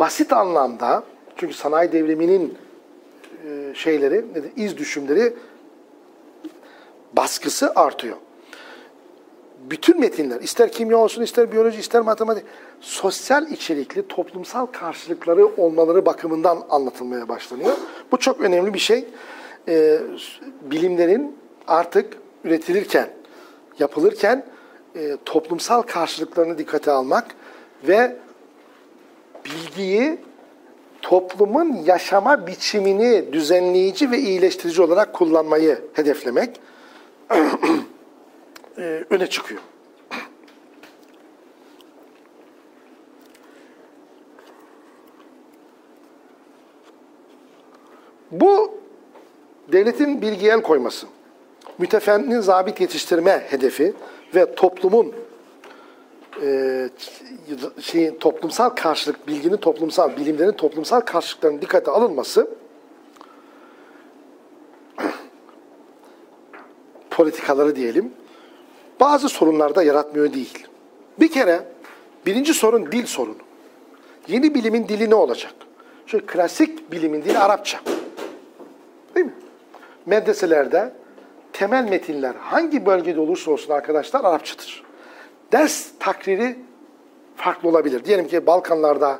basit anlamda çünkü sanayi devriminin e, şeyleri, iz düşümleri baskısı artıyor. Bütün metinler, ister kimya olsun, ister biyoloji, ister matematik, sosyal içerikli, toplumsal karşılıkları olmaları bakımından anlatılmaya başlanıyor. Bu çok önemli bir şey. Ee, bilimlerin artık üretilirken, yapılırken e, toplumsal karşılıklarını dikkate almak ve bilgiyi toplumun yaşama biçimini düzenleyici ve iyileştirici olarak kullanmayı hedeflemek e, öne çıkıyor. Bu devletin bilgiye el koyması, mütefennin zabit yetiştirme hedefi ve toplumun e, şeyin toplumsal karşılık, bilginin toplumsal, bilimlerin toplumsal karşılıklarının dikkate alınması politikaları diyelim, bazı sorunlarda yaratmıyor değil. Bir kere birinci sorun dil sorunu. Yeni bilimin dili ne olacak? Çünkü klasik bilimin dili Arapça. Değil mi? Medreselerde temel metinler hangi bölgede olursa olsun arkadaşlar Arapçadır. Ders takriri farklı olabilir. Diyelim ki Balkanlarda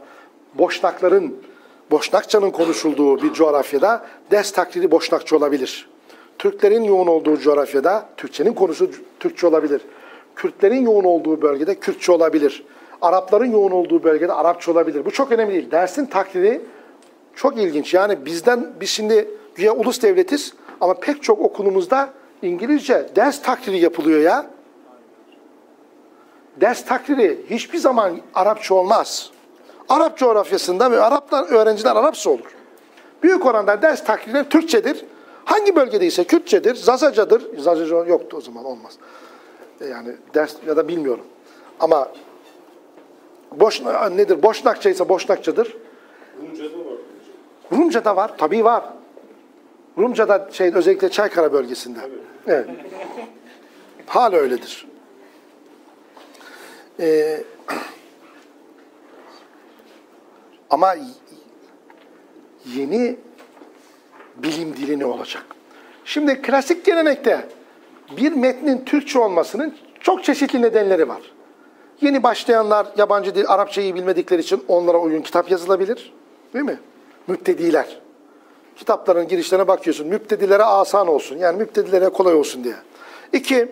Boşnakların, Boşnakçanın konuşulduğu bir coğrafyada ders takriri Boşnakça olabilir. Türklerin yoğun olduğu coğrafyada Türkçenin konusu Türkçe olabilir. Kürtlerin yoğun olduğu bölgede Kürtçe olabilir. Arapların yoğun olduğu bölgede Arapça olabilir. Bu çok önemli değil. Dersin takriri çok ilginç. Yani bizden, biz şimdi güya ulus devletiz ama pek çok okulumuzda İngilizce ders takriri yapılıyor ya. Ders takriri hiçbir zaman Arapça olmaz. Arap coğrafyasında ve Araplar, öğrenciler Arapça olur. Büyük oranda ders takriri Türkçedir. Hangi bölgedeyse Kürtçedir, Zazacadır. Zazaca yoktu o zaman olmaz. E, Yani ders ya da bilmiyorum. Ama Boşna, nedir? Boşnakça ise Boşnakçadır. Rumca'da var. Rumca'da var, tabii var. Rumca'da şey özellikle Çaykara bölgesinde. Evet. Hala öyledir. Ee, ama yeni bilim dili ne olacak? Şimdi klasik gelenekte bir metnin Türkçe olmasının çok çeşitli nedenleri var. Yeni başlayanlar yabancı dil, Arapçayı bilmedikleri için onlara uygun kitap yazılabilir. Değil mi? Müptediler. Kitapların girişlerine bakıyorsun. Müptedilere asan olsun. Yani müptedilere kolay olsun diye. İki,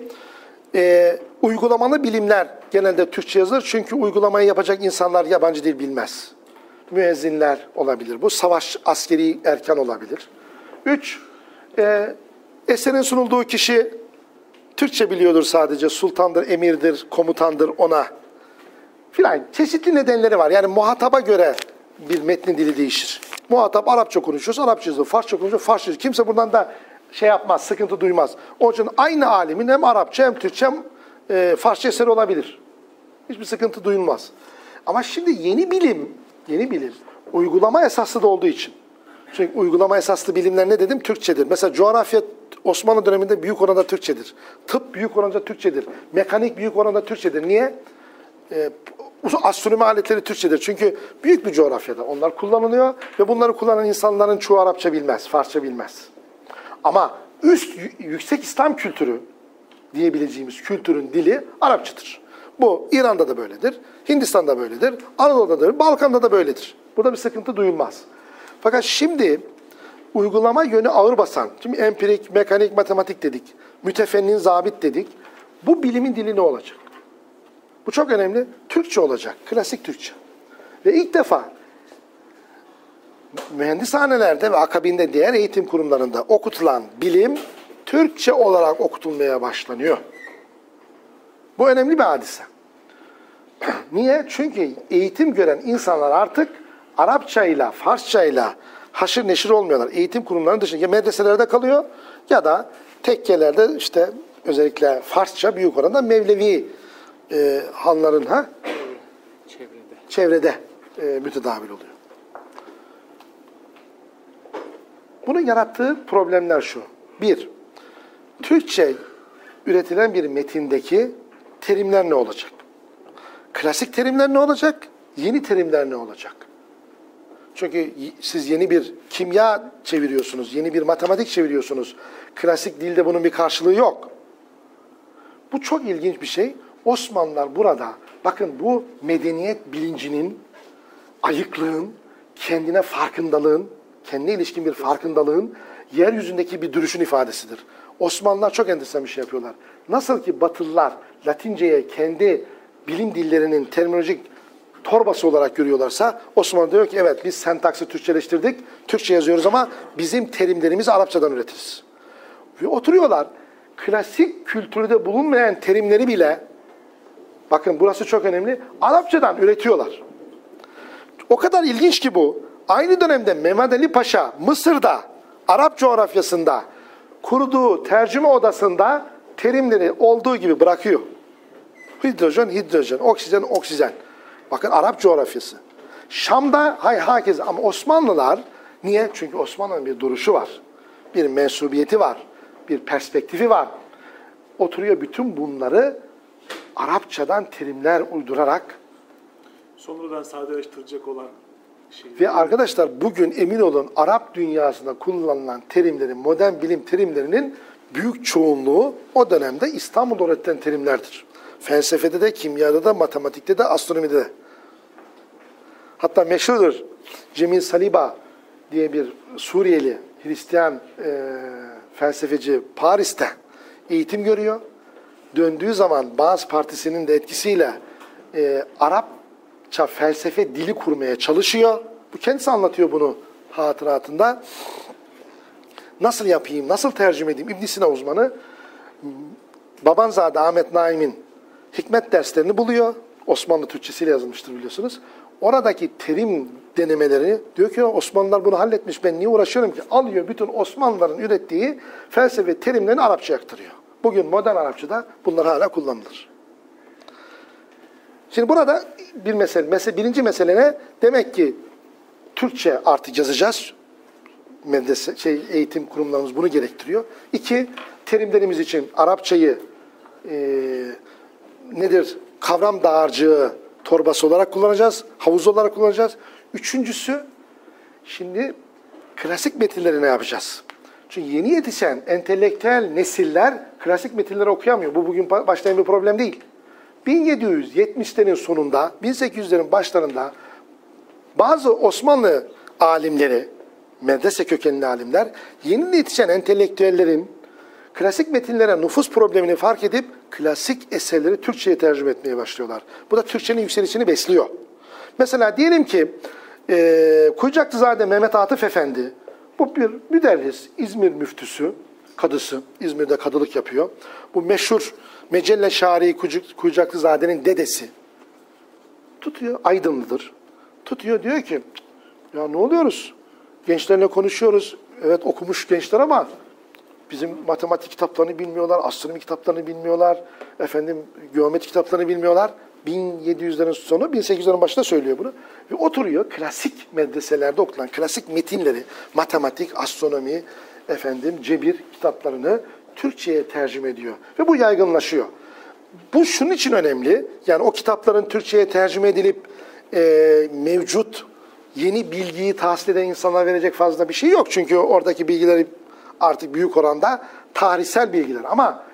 e, uygulamalı bilimler genelde Türkçe yazılır. Çünkü uygulamayı yapacak insanlar yabancı dil bilmez. Müezzinler olabilir. Bu savaş askeri erken olabilir. Üç, e, eserin sunulduğu kişi Türkçe biliyordur sadece. Sultandır, emirdir, komutandır ona. Filan çeşitli nedenleri var. Yani muhataba göre bir metnin dili değişir. Muhatap Arapça konuşuyorsa Arapça yazılır, Farsça konuşuyor, Farsça yazılır. Kimse buradan da şey yapmaz, sıkıntı duymaz. Onun için aynı alimin hem Arapça hem Türkçe hem e, Farsça eseri olabilir. Hiçbir sıkıntı duyulmaz. Ama şimdi yeni bilim, yeni bilim uygulama esaslı da olduğu için. Çünkü uygulama esaslı bilimler ne dedim? Türkçedir. Mesela coğrafya Osmanlı döneminde büyük oranda Türkçedir. Tıp büyük oranda Türkçedir. Mekanik büyük oranda Türkçedir. Niye? Ee, astronomi aletleri Türkçedir. Çünkü büyük bir coğrafyada onlar kullanılıyor ve bunları kullanan insanların çoğu Arapça bilmez, Farsça bilmez. Ama üst yüksek İslam kültürü diyebileceğimiz kültürün dili Arapçadır. Bu İran'da da böyledir, Hindistan'da böyledir, Anadolu'da da böyledir, Balkan'da da böyledir. Burada bir sıkıntı duyulmaz. Fakat şimdi uygulama yönü ağır basan, şimdi empirik, mekanik, matematik dedik, mütefennin, zabit dedik. Bu bilimin dili ne olacak? Bu çok önemli. Türkçe olacak, klasik Türkçe. Ve ilk defa mühendishanelerde ve akabinde diğer eğitim kurumlarında okutulan bilim Türkçe olarak okutulmaya başlanıyor. Bu önemli bir hadise. Niye? Çünkü eğitim gören insanlar artık Arapçayla, Farsçayla haşır neşir olmuyorlar. Eğitim kurumlarının dışında ya medreselerde kalıyor ya da tekkelerde işte özellikle Farsça büyük oranda Mevlevi e, hanların ha Çevrede. çevrede e, mütedavil oluyor. Bunun yarattığı problemler şu. Bir, Türkçe üretilen bir metindeki terimler ne olacak? Klasik terimler ne olacak? Yeni terimler ne olacak? Çünkü siz yeni bir kimya çeviriyorsunuz, yeni bir matematik çeviriyorsunuz. Klasik dilde bunun bir karşılığı yok. Bu çok ilginç bir şey. Osmanlılar burada, bakın bu medeniyet bilincinin, ayıklığın, kendine farkındalığın, kendine ilişkin bir farkındalığın yeryüzündeki bir duruşun ifadesidir. Osmanlılar çok enteresan bir şey yapıyorlar. Nasıl ki Batılılar Latince'ye kendi bilim dillerinin terminolojik torbası olarak görüyorlarsa Osmanlı diyor ki evet biz sentaksi Türkçeleştirdik, Türkçe yazıyoruz ama bizim terimlerimizi Arapçadan üretiriz. Ve oturuyorlar klasik kültürde bulunmayan terimleri bile bakın burası çok önemli Arapçadan üretiyorlar. O kadar ilginç ki bu. Aynı dönemde Mehmet Ali Paşa Mısır'da Arap coğrafyasında kurduğu tercüme odasında terimleri olduğu gibi bırakıyor. Hidrojen, hidrojen, oksijen, oksijen. Bakın Arap coğrafyası. Şam'da hay herkes ama Osmanlılar niye? Çünkü Osmanlı'nın bir duruşu var. Bir mensubiyeti var. Bir perspektifi var. Oturuyor bütün bunları Arapçadan terimler uydurarak Sonradan sadeleştirecek olan şey. Ve arkadaşlar bugün emin olun Arap dünyasında kullanılan terimlerin, modern bilim terimlerinin büyük çoğunluğu o dönemde İstanbul'da üretilen terimlerdir. Felsefede de, kimyada da, matematikte de, astronomide de. Hatta meşhurdur Cemil Saliba diye bir Suriyeli Hristiyan e, felsefeci Paris'te eğitim görüyor. Döndüğü zaman Bağız Partisi'nin de etkisiyle e, Arapça felsefe dili kurmaya çalışıyor. Bu kendisi anlatıyor bunu hatıratında. Nasıl yapayım, nasıl tercüme edeyim? İbn Sina uzmanı Babanzade Ahmet Naim'in hikmet derslerini buluyor. Osmanlı Türkçesiyle yazılmıştır biliyorsunuz. Oradaki terim denemeleri diyor ki Osmanlılar bunu halletmiş ben niye uğraşıyorum ki? Alıyor bütün Osmanlıların ürettiği felsefe terimlerini Arapça aktarıyor. Bugün modern Arapçada bunlar hala kullanılır. Şimdi burada bir mesele, mesele birinci mesele ne? Demek ki Türkçe artık yazacağız. Medrese, şey, eğitim kurumlarımız bunu gerektiriyor. İki, terimlerimiz için Arapçayı e, nedir kavram dağarcığı torbası olarak kullanacağız. Havuz olarak kullanacağız. Üçüncüsü şimdi klasik metinleri ne yapacağız? Çünkü yeni yetişen entelektüel nesiller klasik metinleri okuyamıyor. Bu bugün başlayan bir problem değil. 1770'lerin sonunda, 1800'lerin başlarında bazı Osmanlı alimleri, medrese kökenli alimler, yeni yetişen entelektüellerin klasik metinlere nüfus problemini fark edip klasik eserleri Türkçe'ye tercüme etmeye başlıyorlar. Bu da Türkçenin yükselişini besliyor. Mesela diyelim ki e, Kuyucaklızade Mehmet Atıf Efendi, bu bir müderris, İzmir müftüsü, kadısı, İzmir'de kadılık yapıyor. Bu meşhur Mecelle Şari Kuyucaklızade'nin dedesi. Tutuyor, aydınlıdır. Tutuyor diyor ki, ya ne oluyoruz? Gençlerle konuşuyoruz. Evet okumuş gençler ama bizim matematik kitaplarını bilmiyorlar, astronomi kitaplarını bilmiyorlar, efendim geometri kitaplarını bilmiyorlar. 1700'lerin sonu, 1800'lerin başında söylüyor bunu. Ve oturuyor klasik medreselerde okulan klasik metinleri, matematik, astronomi, efendim cebir kitaplarını Türkçe'ye tercüme ediyor. Ve bu yaygınlaşıyor. Bu şunun için önemli. Yani o kitapların Türkçe'ye tercüme edilip e, mevcut yeni bilgiyi tahsil eden insana verecek fazla bir şey yok. Çünkü oradaki bilgileri artık büyük oranda tarihsel bilgiler. Ama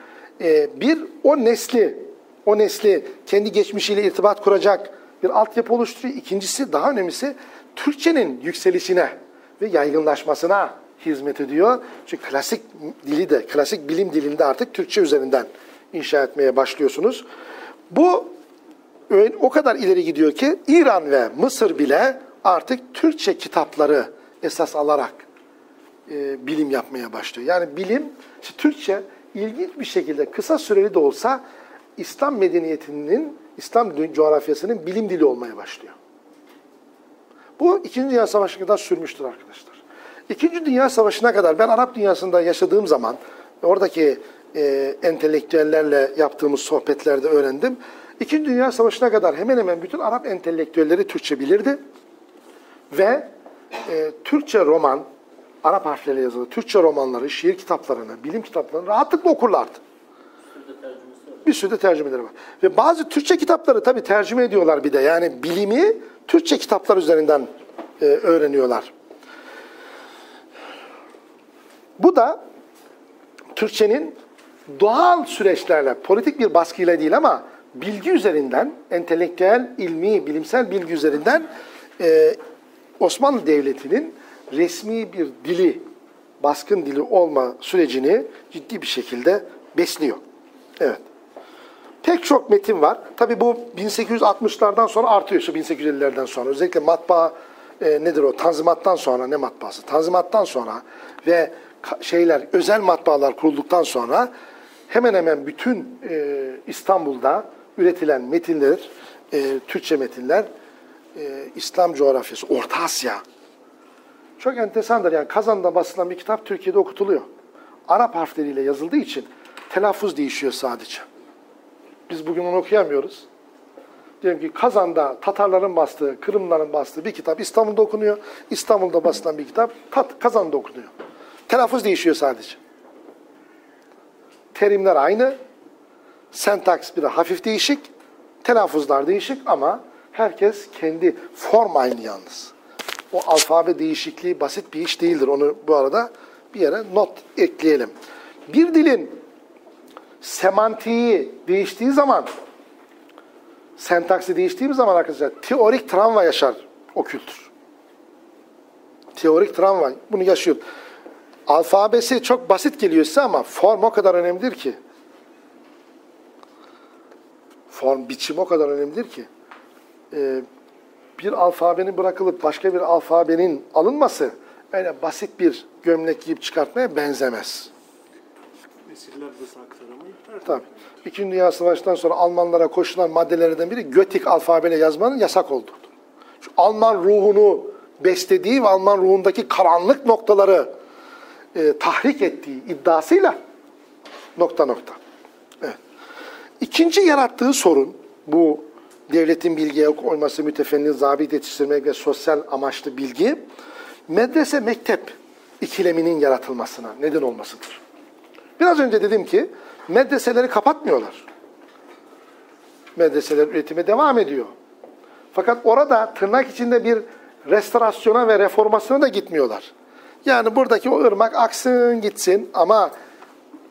e, bir o nesli, o nesli kendi geçmişiyle irtibat kuracak bir altyapı oluşturuyor. İkincisi daha önemlisi Türkçenin yükselişine ve yaygınlaşmasına hizmet ediyor. Çünkü klasik dili de, klasik bilim dilinde artık Türkçe üzerinden inşa etmeye başlıyorsunuz. Bu o kadar ileri gidiyor ki İran ve Mısır bile artık Türkçe kitapları esas alarak e, bilim yapmaya başlıyor. Yani bilim, işte Türkçe ilginç bir şekilde kısa süreli de olsa İslam medeniyetinin, İslam coğrafyasının bilim dili olmaya başlıyor. Bu İkinci Dünya Savaşı'na kadar sürmüştür arkadaşlar. İkinci Dünya Savaşı'na kadar ben Arap dünyasında yaşadığım zaman oradaki e, entelektüellerle yaptığımız sohbetlerde öğrendim. İkinci Dünya Savaşı'na kadar hemen hemen bütün Arap entelektüelleri Türkçe bilirdi. Ve e, Türkçe roman, Arap harfleriyle yazılı Türkçe romanları, şiir kitaplarını, bilim kitaplarını rahatlıkla okurlardı. Bir sürü de tercümeleri var. Ve bazı Türkçe kitapları tabii tercüme ediyorlar bir de. Yani bilimi Türkçe kitaplar üzerinden e, öğreniyorlar. Bu da Türkçenin doğal süreçlerle, politik bir baskıyla değil ama bilgi üzerinden, entelektüel, ilmi, bilimsel bilgi üzerinden e, Osmanlı Devleti'nin resmi bir dili, baskın dili olma sürecini ciddi bir şekilde besliyor. Evet. Pek çok metin var. Tabi bu 1860'lardan sonra artıyor şu 1850'lerden sonra. Özellikle matbaa e, nedir o? Tanzimattan sonra ne matbaası? Tanzimattan sonra ve şeyler özel matbaalar kurulduktan sonra hemen hemen bütün e, İstanbul'da üretilen metinler, e, Türkçe metinler e, İslam coğrafyası, Orta Asya. Çok enteresandır yani Kazan'da basılan bir kitap Türkiye'de okutuluyor. Arap harfleriyle yazıldığı için telaffuz değişiyor sadece. Biz bugün onu okuyamıyoruz. Diyelim ki Kazan'da Tatarların bastığı, Kırımların bastığı bir kitap İstanbul'da okunuyor. İstanbul'da basılan bir kitap Kazan'da okunuyor. Telaffuz değişiyor sadece. Terimler aynı. Sentaks bir hafif değişik. Telaffuzlar değişik ama herkes kendi form aynı yalnız. O alfabe değişikliği basit bir iş değildir. Onu bu arada bir yere not ekleyelim. Bir dilin semantiği değiştiği zaman, sentaksi değiştiği zaman arkadaşlar teorik travma yaşar o kültür. Teorik travma bunu yaşıyor. Alfabesi çok basit geliyor size ama form o kadar önemlidir ki. Form, biçim o kadar önemlidir ki. Ee, bir alfabenin bırakılıp başka bir alfabenin alınması öyle basit bir gömlek giyip çıkartmaya benzemez. Nesiller hızı aktaramayı Tabii. İkinci Dünya Savaşı'ndan sonra Almanlara koşulan maddelerden biri Götik alfabeyle yazmanın yasak olduğu. Şu Alman ruhunu beslediği ve Alman ruhundaki karanlık noktaları e, tahrik ettiği iddiasıyla nokta nokta. Evet. İkinci yarattığı sorun bu devletin bilgiye koyması, mütefennin zabit yetiştirmek ve sosyal amaçlı bilgi, medrese mektep ikileminin yaratılmasına neden olmasıdır. Biraz önce dedim ki medreseleri kapatmıyorlar. medreseler üretimi devam ediyor. Fakat orada tırnak içinde bir restorasyona ve reformasyona da gitmiyorlar. Yani buradaki o ırmak aksın gitsin ama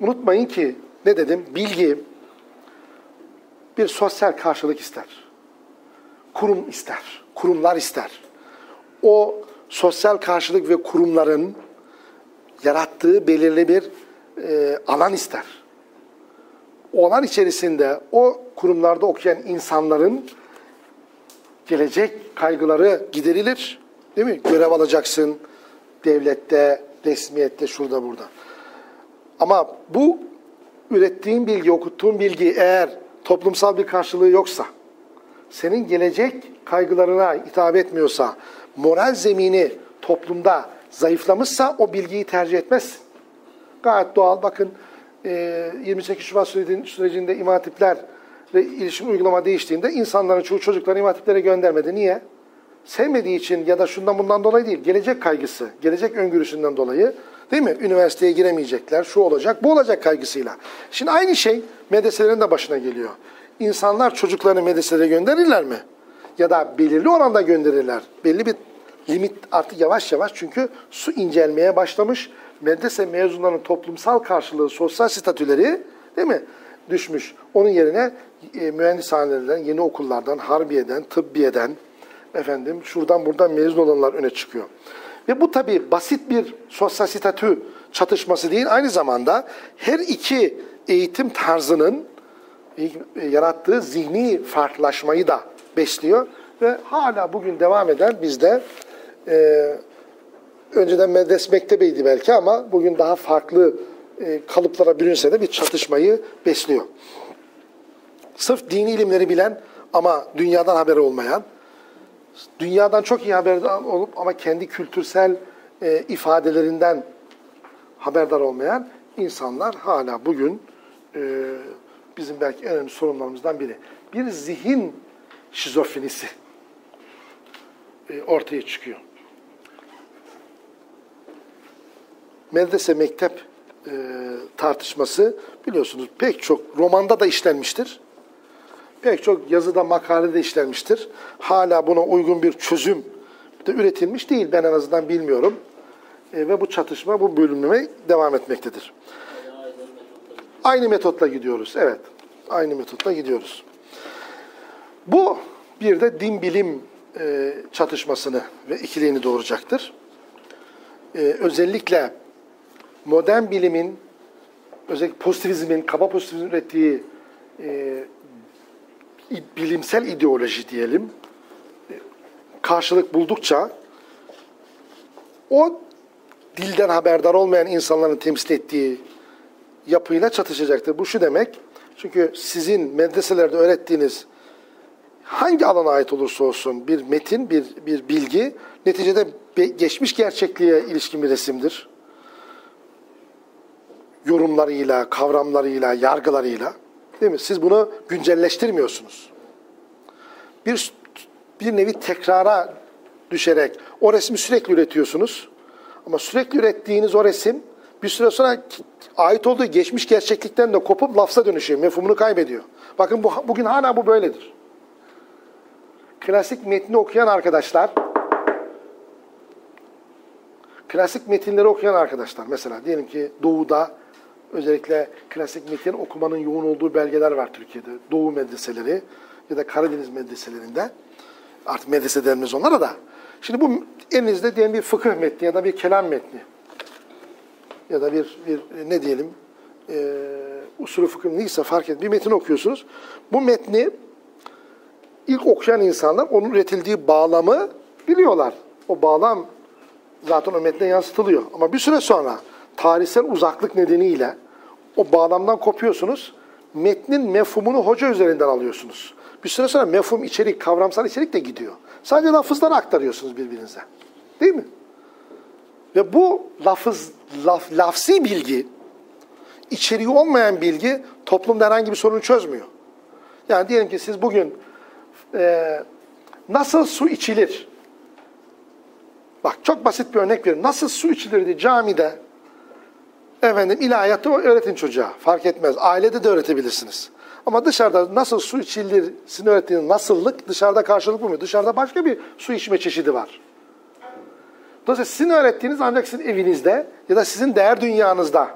unutmayın ki ne dedim? Bilgi bir sosyal karşılık ister. Kurum ister. Kurumlar ister. O sosyal karşılık ve kurumların yarattığı belirli bir e, alan ister. O alan içerisinde o kurumlarda okuyan insanların gelecek kaygıları giderilir. Değil mi? Görev alacaksın devlette, resmiyette, şurada burada. Ama bu ürettiğin bilgi, okuttuğun bilgi eğer toplumsal bir karşılığı yoksa, senin gelecek kaygılarına hitap etmiyorsa, moral zemini toplumda zayıflamışsa o bilgiyi tercih etmezsin. Gayet doğal. Bakın 28 Şubat sürecinde imam hatiplerle ilişkin uygulama değiştiğinde insanların çoğu çocukları imam hatiplere göndermedi. Niye? Sevmediği için ya da şundan bundan dolayı değil. Gelecek kaygısı, gelecek öngörüsünden dolayı değil mi? Üniversiteye giremeyecekler, şu olacak, bu olacak kaygısıyla. Şimdi aynı şey medreselerin de başına geliyor. İnsanlar çocuklarını medreselere gönderirler mi? Ya da belirli oranda gönderirler. Belli bir limit artık yavaş yavaş çünkü su incelmeye başlamış. Medrese mezunlarının toplumsal karşılığı, sosyal statüleri değil mi? Düşmüş. Onun yerine e, mühendishanelerden, yeni okullardan, harbiyeden, tıbbiyeden, efendim şuradan buradan mezun olanlar öne çıkıyor. Ve bu tabi basit bir sosyal statü çatışması değil, aynı zamanda her iki eğitim tarzının e, yarattığı zihni farklılaşmayı da besliyor. Ve hala bugün devam eden bizde e, önceden medres mektebiydi belki ama bugün daha farklı e, kalıplara bürünse de bir çatışmayı besliyor. Sırf dini ilimleri bilen ama dünyadan haberi olmayan, dünyadan çok iyi haberdar olup ama kendi kültürsel e, ifadelerinden haberdar olmayan insanlar hala bugün e, bizim belki en önemli sorunlarımızdan biri. Bir zihin şizofrenisi e, ortaya çıkıyor. Medrese mektep e, tartışması biliyorsunuz pek çok romanda da işlenmiştir. Pek çok yazıda, makalede işlenmiştir. Hala buna uygun bir çözüm de üretilmiş değil. Ben en azından bilmiyorum. E, ve bu çatışma, bu bölünme devam etmektedir. Aynı metotla gidiyoruz. Evet. Aynı metotla gidiyoruz. Bu bir de din bilim e, çatışmasını ve ikiliğini doğuracaktır. E, özellikle modern bilimin, özellikle pozitivizmin, kaba pozitivizmin ürettiği e, bilimsel ideoloji diyelim, e, karşılık buldukça o dilden haberdar olmayan insanların temsil ettiği yapıyla çatışacaktır. Bu şu demek, çünkü sizin medreselerde öğrettiğiniz hangi alana ait olursa olsun bir metin, bir, bir bilgi neticede geçmiş gerçekliğe ilişkin bir resimdir. Yorumlarıyla, kavramlarıyla, yargılarıyla. Değil mi? Siz bunu güncelleştirmiyorsunuz. Bir, bir nevi tekrara düşerek o resmi sürekli üretiyorsunuz. Ama sürekli ürettiğiniz o resim bir süre sonra ait olduğu geçmiş gerçeklikten de kopup lafza dönüşüyor. Mefhumunu kaybediyor. Bakın bu, bugün hala bu böyledir. Klasik metni okuyan arkadaşlar klasik metinleri okuyan arkadaşlar mesela diyelim ki doğuda özellikle klasik metin okumanın yoğun olduğu belgeler var Türkiye'de. Doğu medreseleri ya da Karadeniz medreselerinde. Artık medrese denmez onlara da. Şimdi bu elinizde diyelim bir fıkıh metni ya da bir kelam metni. Ya da bir, bir ne diyelim e, usulü fıkıh neyse fark et. Bir metin okuyorsunuz. Bu metni ilk okuyan insanlar onun üretildiği bağlamı biliyorlar. O bağlam zaten o metne yansıtılıyor. Ama bir süre sonra tarihsel uzaklık nedeniyle o bağlamdan kopuyorsunuz. Metnin mefhumunu hoca üzerinden alıyorsunuz. Bir süre sonra mefhum, içerik, kavramsal içerik de gidiyor. Sadece lafızları aktarıyorsunuz birbirinize. Değil mi? Ve bu lafız, laf, lafsi bilgi, içeriği olmayan bilgi toplumda herhangi bir sorunu çözmüyor. Yani diyelim ki siz bugün e, nasıl su içilir? Bak çok basit bir örnek verin. Nasıl su içilirdi camide? Efendim ilahiyatı öğretin çocuğa. Fark etmez. Ailede de öğretebilirsiniz. Ama dışarıda nasıl su içilir, sizin öğrettiğiniz nasıllık dışarıda karşılık bulmuyor. Dışarıda başka bir su içme çeşidi var. Dolayısıyla sizin öğrettiğiniz ancak sizin evinizde ya da sizin değer dünyanızda.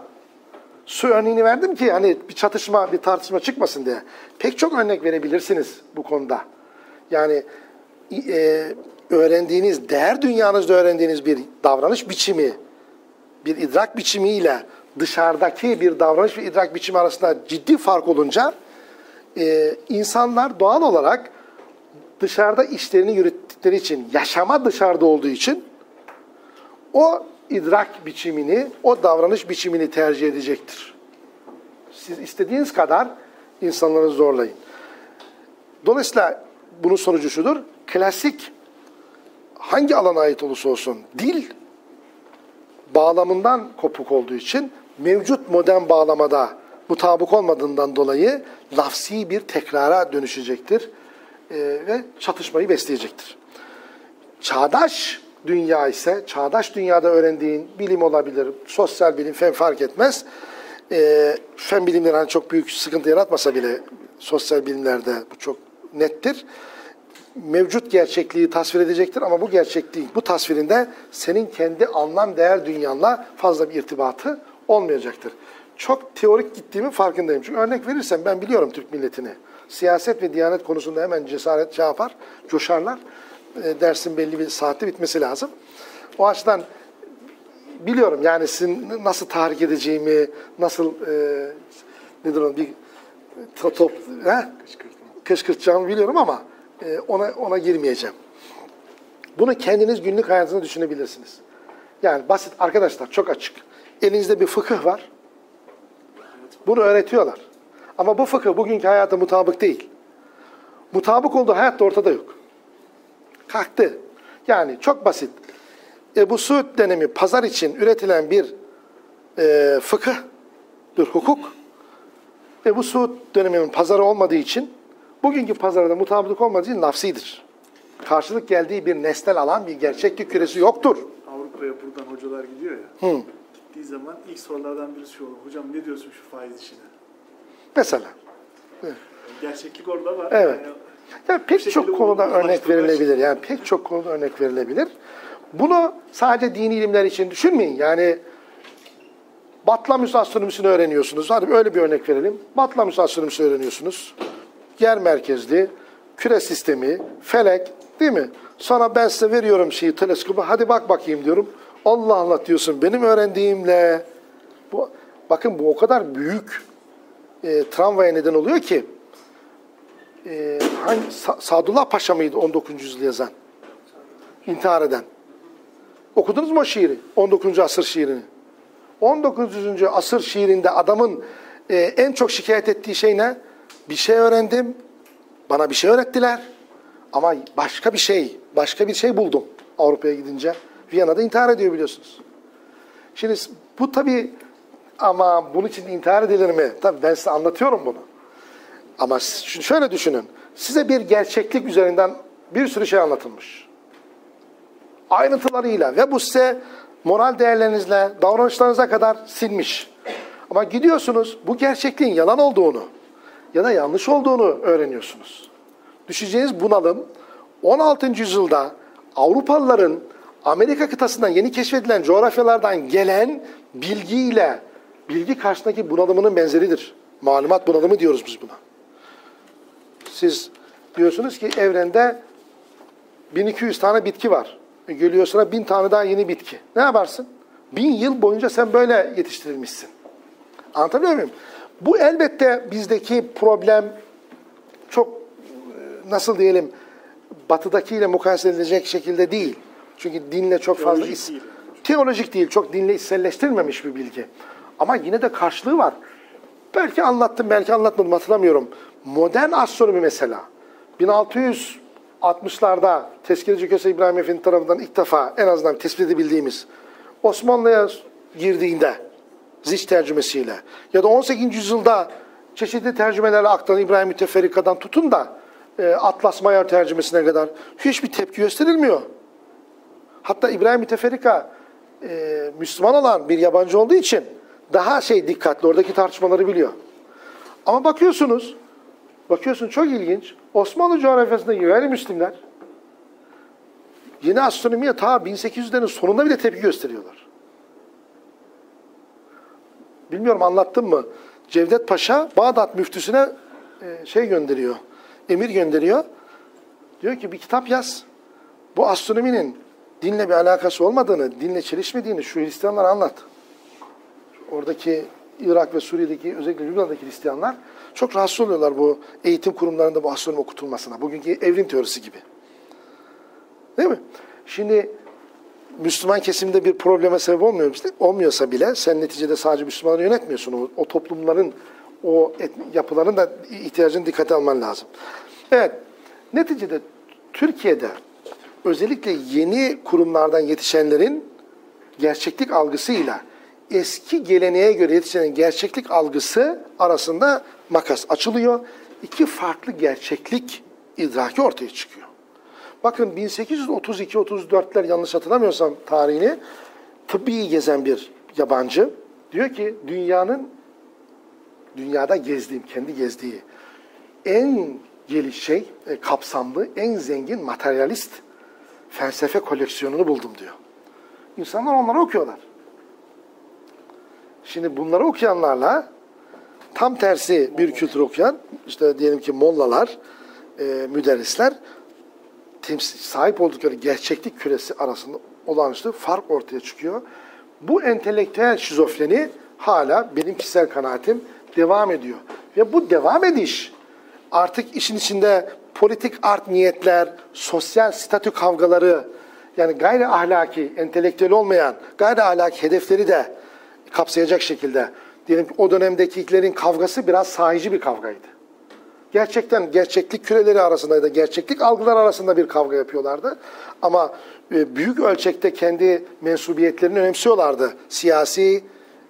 Su örneğini verdim ki hani bir çatışma, bir tartışma çıkmasın diye. Pek çok örnek verebilirsiniz bu konuda. Yani e, öğrendiğiniz, değer dünyanızda öğrendiğiniz bir davranış biçimi, bir idrak biçimiyle dışarıdaki bir davranış ve idrak biçimi arasında ciddi fark olunca e, insanlar doğal olarak dışarıda işlerini yürüttükleri için, yaşama dışarıda olduğu için o idrak biçimini, o davranış biçimini tercih edecektir. Siz istediğiniz kadar insanları zorlayın. Dolayısıyla bunun sonucu şudur. Klasik hangi alana ait olursa olsun dil bağlamından kopuk olduğu için mevcut modern bağlamada mutabık olmadığından dolayı lafsi bir tekrara dönüşecektir e, ve çatışmayı besleyecektir. Çağdaş dünya ise, çağdaş dünyada öğrendiğin bilim olabilir, sosyal bilim, fen fark etmez. E, fen bilimleri hani çok büyük sıkıntı yaratmasa bile sosyal bilimlerde bu çok nettir. Mevcut gerçekliği tasvir edecektir ama bu gerçekliğin, bu tasvirinde senin kendi anlam değer dünyanla fazla bir irtibatı olmayacaktır. Çok teorik gittiğimin farkındayım. Çünkü örnek verirsem ben biliyorum Türk milletini. Siyaset ve diyanet konusunda hemen cesaret şey yapar, coşarlar. E, dersin belli bir saatte bitmesi lazım. O açıdan biliyorum yani sizin nasıl tahrik edeceğimi, nasıl e, nedir o bir top, top he? kışkırtacağımı biliyorum ama e, ona ona girmeyeceğim. Bunu kendiniz günlük hayatınızda düşünebilirsiniz. Yani basit arkadaşlar çok açık. Elinizde bir fıkıh var. Bunu öğretiyorlar. Ama bu fıkıh bugünkü hayata mutabık değil. Mutabık olduğu hayat da ortada yok. Kalktı. Yani çok basit. Ebu Suud dönemi pazar için üretilen bir e, fıkıh, bir hukuk. Ebu Suud döneminin pazarı olmadığı için bugünkü pazarda mutabık olmadığı için lafsidir. Karşılık geldiği bir nesnel alan, bir gerçeklik küresi yoktur. Avrupa'ya buradan hocalar gidiyor ya. Hı. Gittiği zaman ilk sorulardan birisi şu olur. Hocam ne diyorsun şu faiz işine? Mesela. Gerçeklik orada var. Evet. Yani Yani pek çok konuda örnek verilebilir. Yani pek çok konuda örnek verilebilir. Bunu sadece dini ilimler için düşünmeyin. Yani Batlamyus astronomisini öğreniyorsunuz. Hadi öyle bir örnek verelim. Batlamyus astronomisini öğreniyorsunuz. Yer merkezli, küre sistemi, felek değil mi? Sonra ben size veriyorum şeyi teleskobu. Hadi bak bakayım diyorum. Allah Allah diyorsun. Benim öğrendiğimle bu bakın bu o kadar büyük e, travmaya neden oluyor ki e, hangi, Sa- Sadullah Paşa mıydı 19. yüzyıl yazan? İntihar eden. Okudunuz mu o şiiri? 19. asır şiirini. 19. asır şiirinde adamın e, en çok şikayet ettiği şey ne? Bir şey öğrendim, bana bir şey öğrettiler ama başka bir şey, başka bir şey buldum Avrupa'ya gidince. Viyana'da intihar ediyor biliyorsunuz. Şimdi bu tabii ama bunun için intihar edilir mi? Tabii ben size anlatıyorum bunu. Ama şöyle düşünün. Size bir gerçeklik üzerinden bir sürü şey anlatılmış. Ayrıntılarıyla ve bu size moral değerlerinizle, davranışlarınıza kadar silmiş. Ama gidiyorsunuz bu gerçekliğin yalan olduğunu ya da yanlış olduğunu öğreniyorsunuz. Düşeceğiniz bunalım 16. yüzyılda Avrupalıların Amerika kıtasından yeni keşfedilen coğrafyalardan gelen bilgiyle bilgi karşısındaki bunalımının benzeridir. Malumat bunalımı diyoruz biz buna. Siz diyorsunuz ki evrende 1200 tane bitki var. Geliyor sana 1000 tane daha yeni bitki. Ne yaparsın? Bin yıl boyunca sen böyle yetiştirilmişsin. Anlatabiliyor muyum? Bu elbette bizdeki problem çok e, nasıl diyelim batıdakiyle mukayese edilecek şekilde değil. Çünkü dinle çok fazla is- değil. teolojik değil, çok dinle içselleştirilmemiş bir bilgi. Ama yine de karşılığı var. Belki anlattım, belki anlatmadım hatırlamıyorum. Modern astronomi mesela 1660'larda Tezkireci Köse İbrahim Efendi tarafından ilk defa en azından tespit edebildiğimiz Osmanlı'ya girdiğinde Ziç tercümesiyle ya da 18. yüzyılda çeşitli tercümelerle aktaran İbrahim Müteferrika'dan tutun da e, Atlas Mayar tercümesine kadar hiçbir tepki gösterilmiyor. Hatta İbrahim Müteferrika e, Müslüman olan bir yabancı olduğu için daha şey dikkatli, oradaki tartışmaları biliyor. Ama bakıyorsunuz Bakıyorsun çok ilginç. Osmanlı coğrafyasındaki gayrimüslimler yeni astronomiye ta 1800'lerin sonunda bile tepki gösteriyorlar. Bilmiyorum anlattım mı? Cevdet Paşa Bağdat müftüsüne e, şey gönderiyor, emir gönderiyor. Diyor ki bir kitap yaz. Bu astronominin dinle bir alakası olmadığını, dinle çelişmediğini şu Hristiyanlara anlat. Oradaki Irak ve Suriye'deki özellikle Lübnan'daki Hristiyanlar çok rahatsız oluyorlar bu eğitim kurumlarında bu astronomi okutulmasına. Bugünkü evrim teorisi gibi. Değil mi? Şimdi Müslüman kesimde bir probleme sebep olmuyor, olmuyorsa bile sen neticede sadece Müslümanları yönetmiyorsun. O, o toplumların, o et, yapıların da ihtiyacını dikkate alman lazım. Evet, neticede Türkiye'de özellikle yeni kurumlardan yetişenlerin gerçeklik algısıyla eski geleneğe göre yetişenin gerçeklik algısı arasında makas açılıyor. İki farklı gerçeklik idraki ortaya çıkıyor. Bakın 1832-34'ler yanlış hatırlamıyorsam tarihini tıbbi gezen bir yabancı diyor ki dünyanın dünyada gezdiğim, kendi gezdiği en geliş şey, e, kapsamlı, en zengin materyalist felsefe koleksiyonunu buldum diyor. İnsanlar onları okuyorlar. Şimdi bunları okuyanlarla tam tersi bir kültür okuyan, işte diyelim ki mollalar, e, müderrisler temsil, sahip oldukları gerçeklik küresi arasında olağanüstü fark ortaya çıkıyor. Bu entelektüel şizofreni hala benim kişisel kanaatim devam ediyor. Ve bu devam ediş artık işin içinde politik art niyetler, sosyal statü kavgaları, yani gayri ahlaki, entelektüel olmayan gayri ahlaki hedefleri de kapsayacak şekilde diyelim ki o dönemdekilerin kavgası biraz sahici bir kavgaydı. Gerçekten gerçeklik küreleri arasında da gerçeklik algılar arasında bir kavga yapıyorlardı. Ama e, büyük ölçekte kendi mensubiyetlerini önemsiyorlardı. Siyasi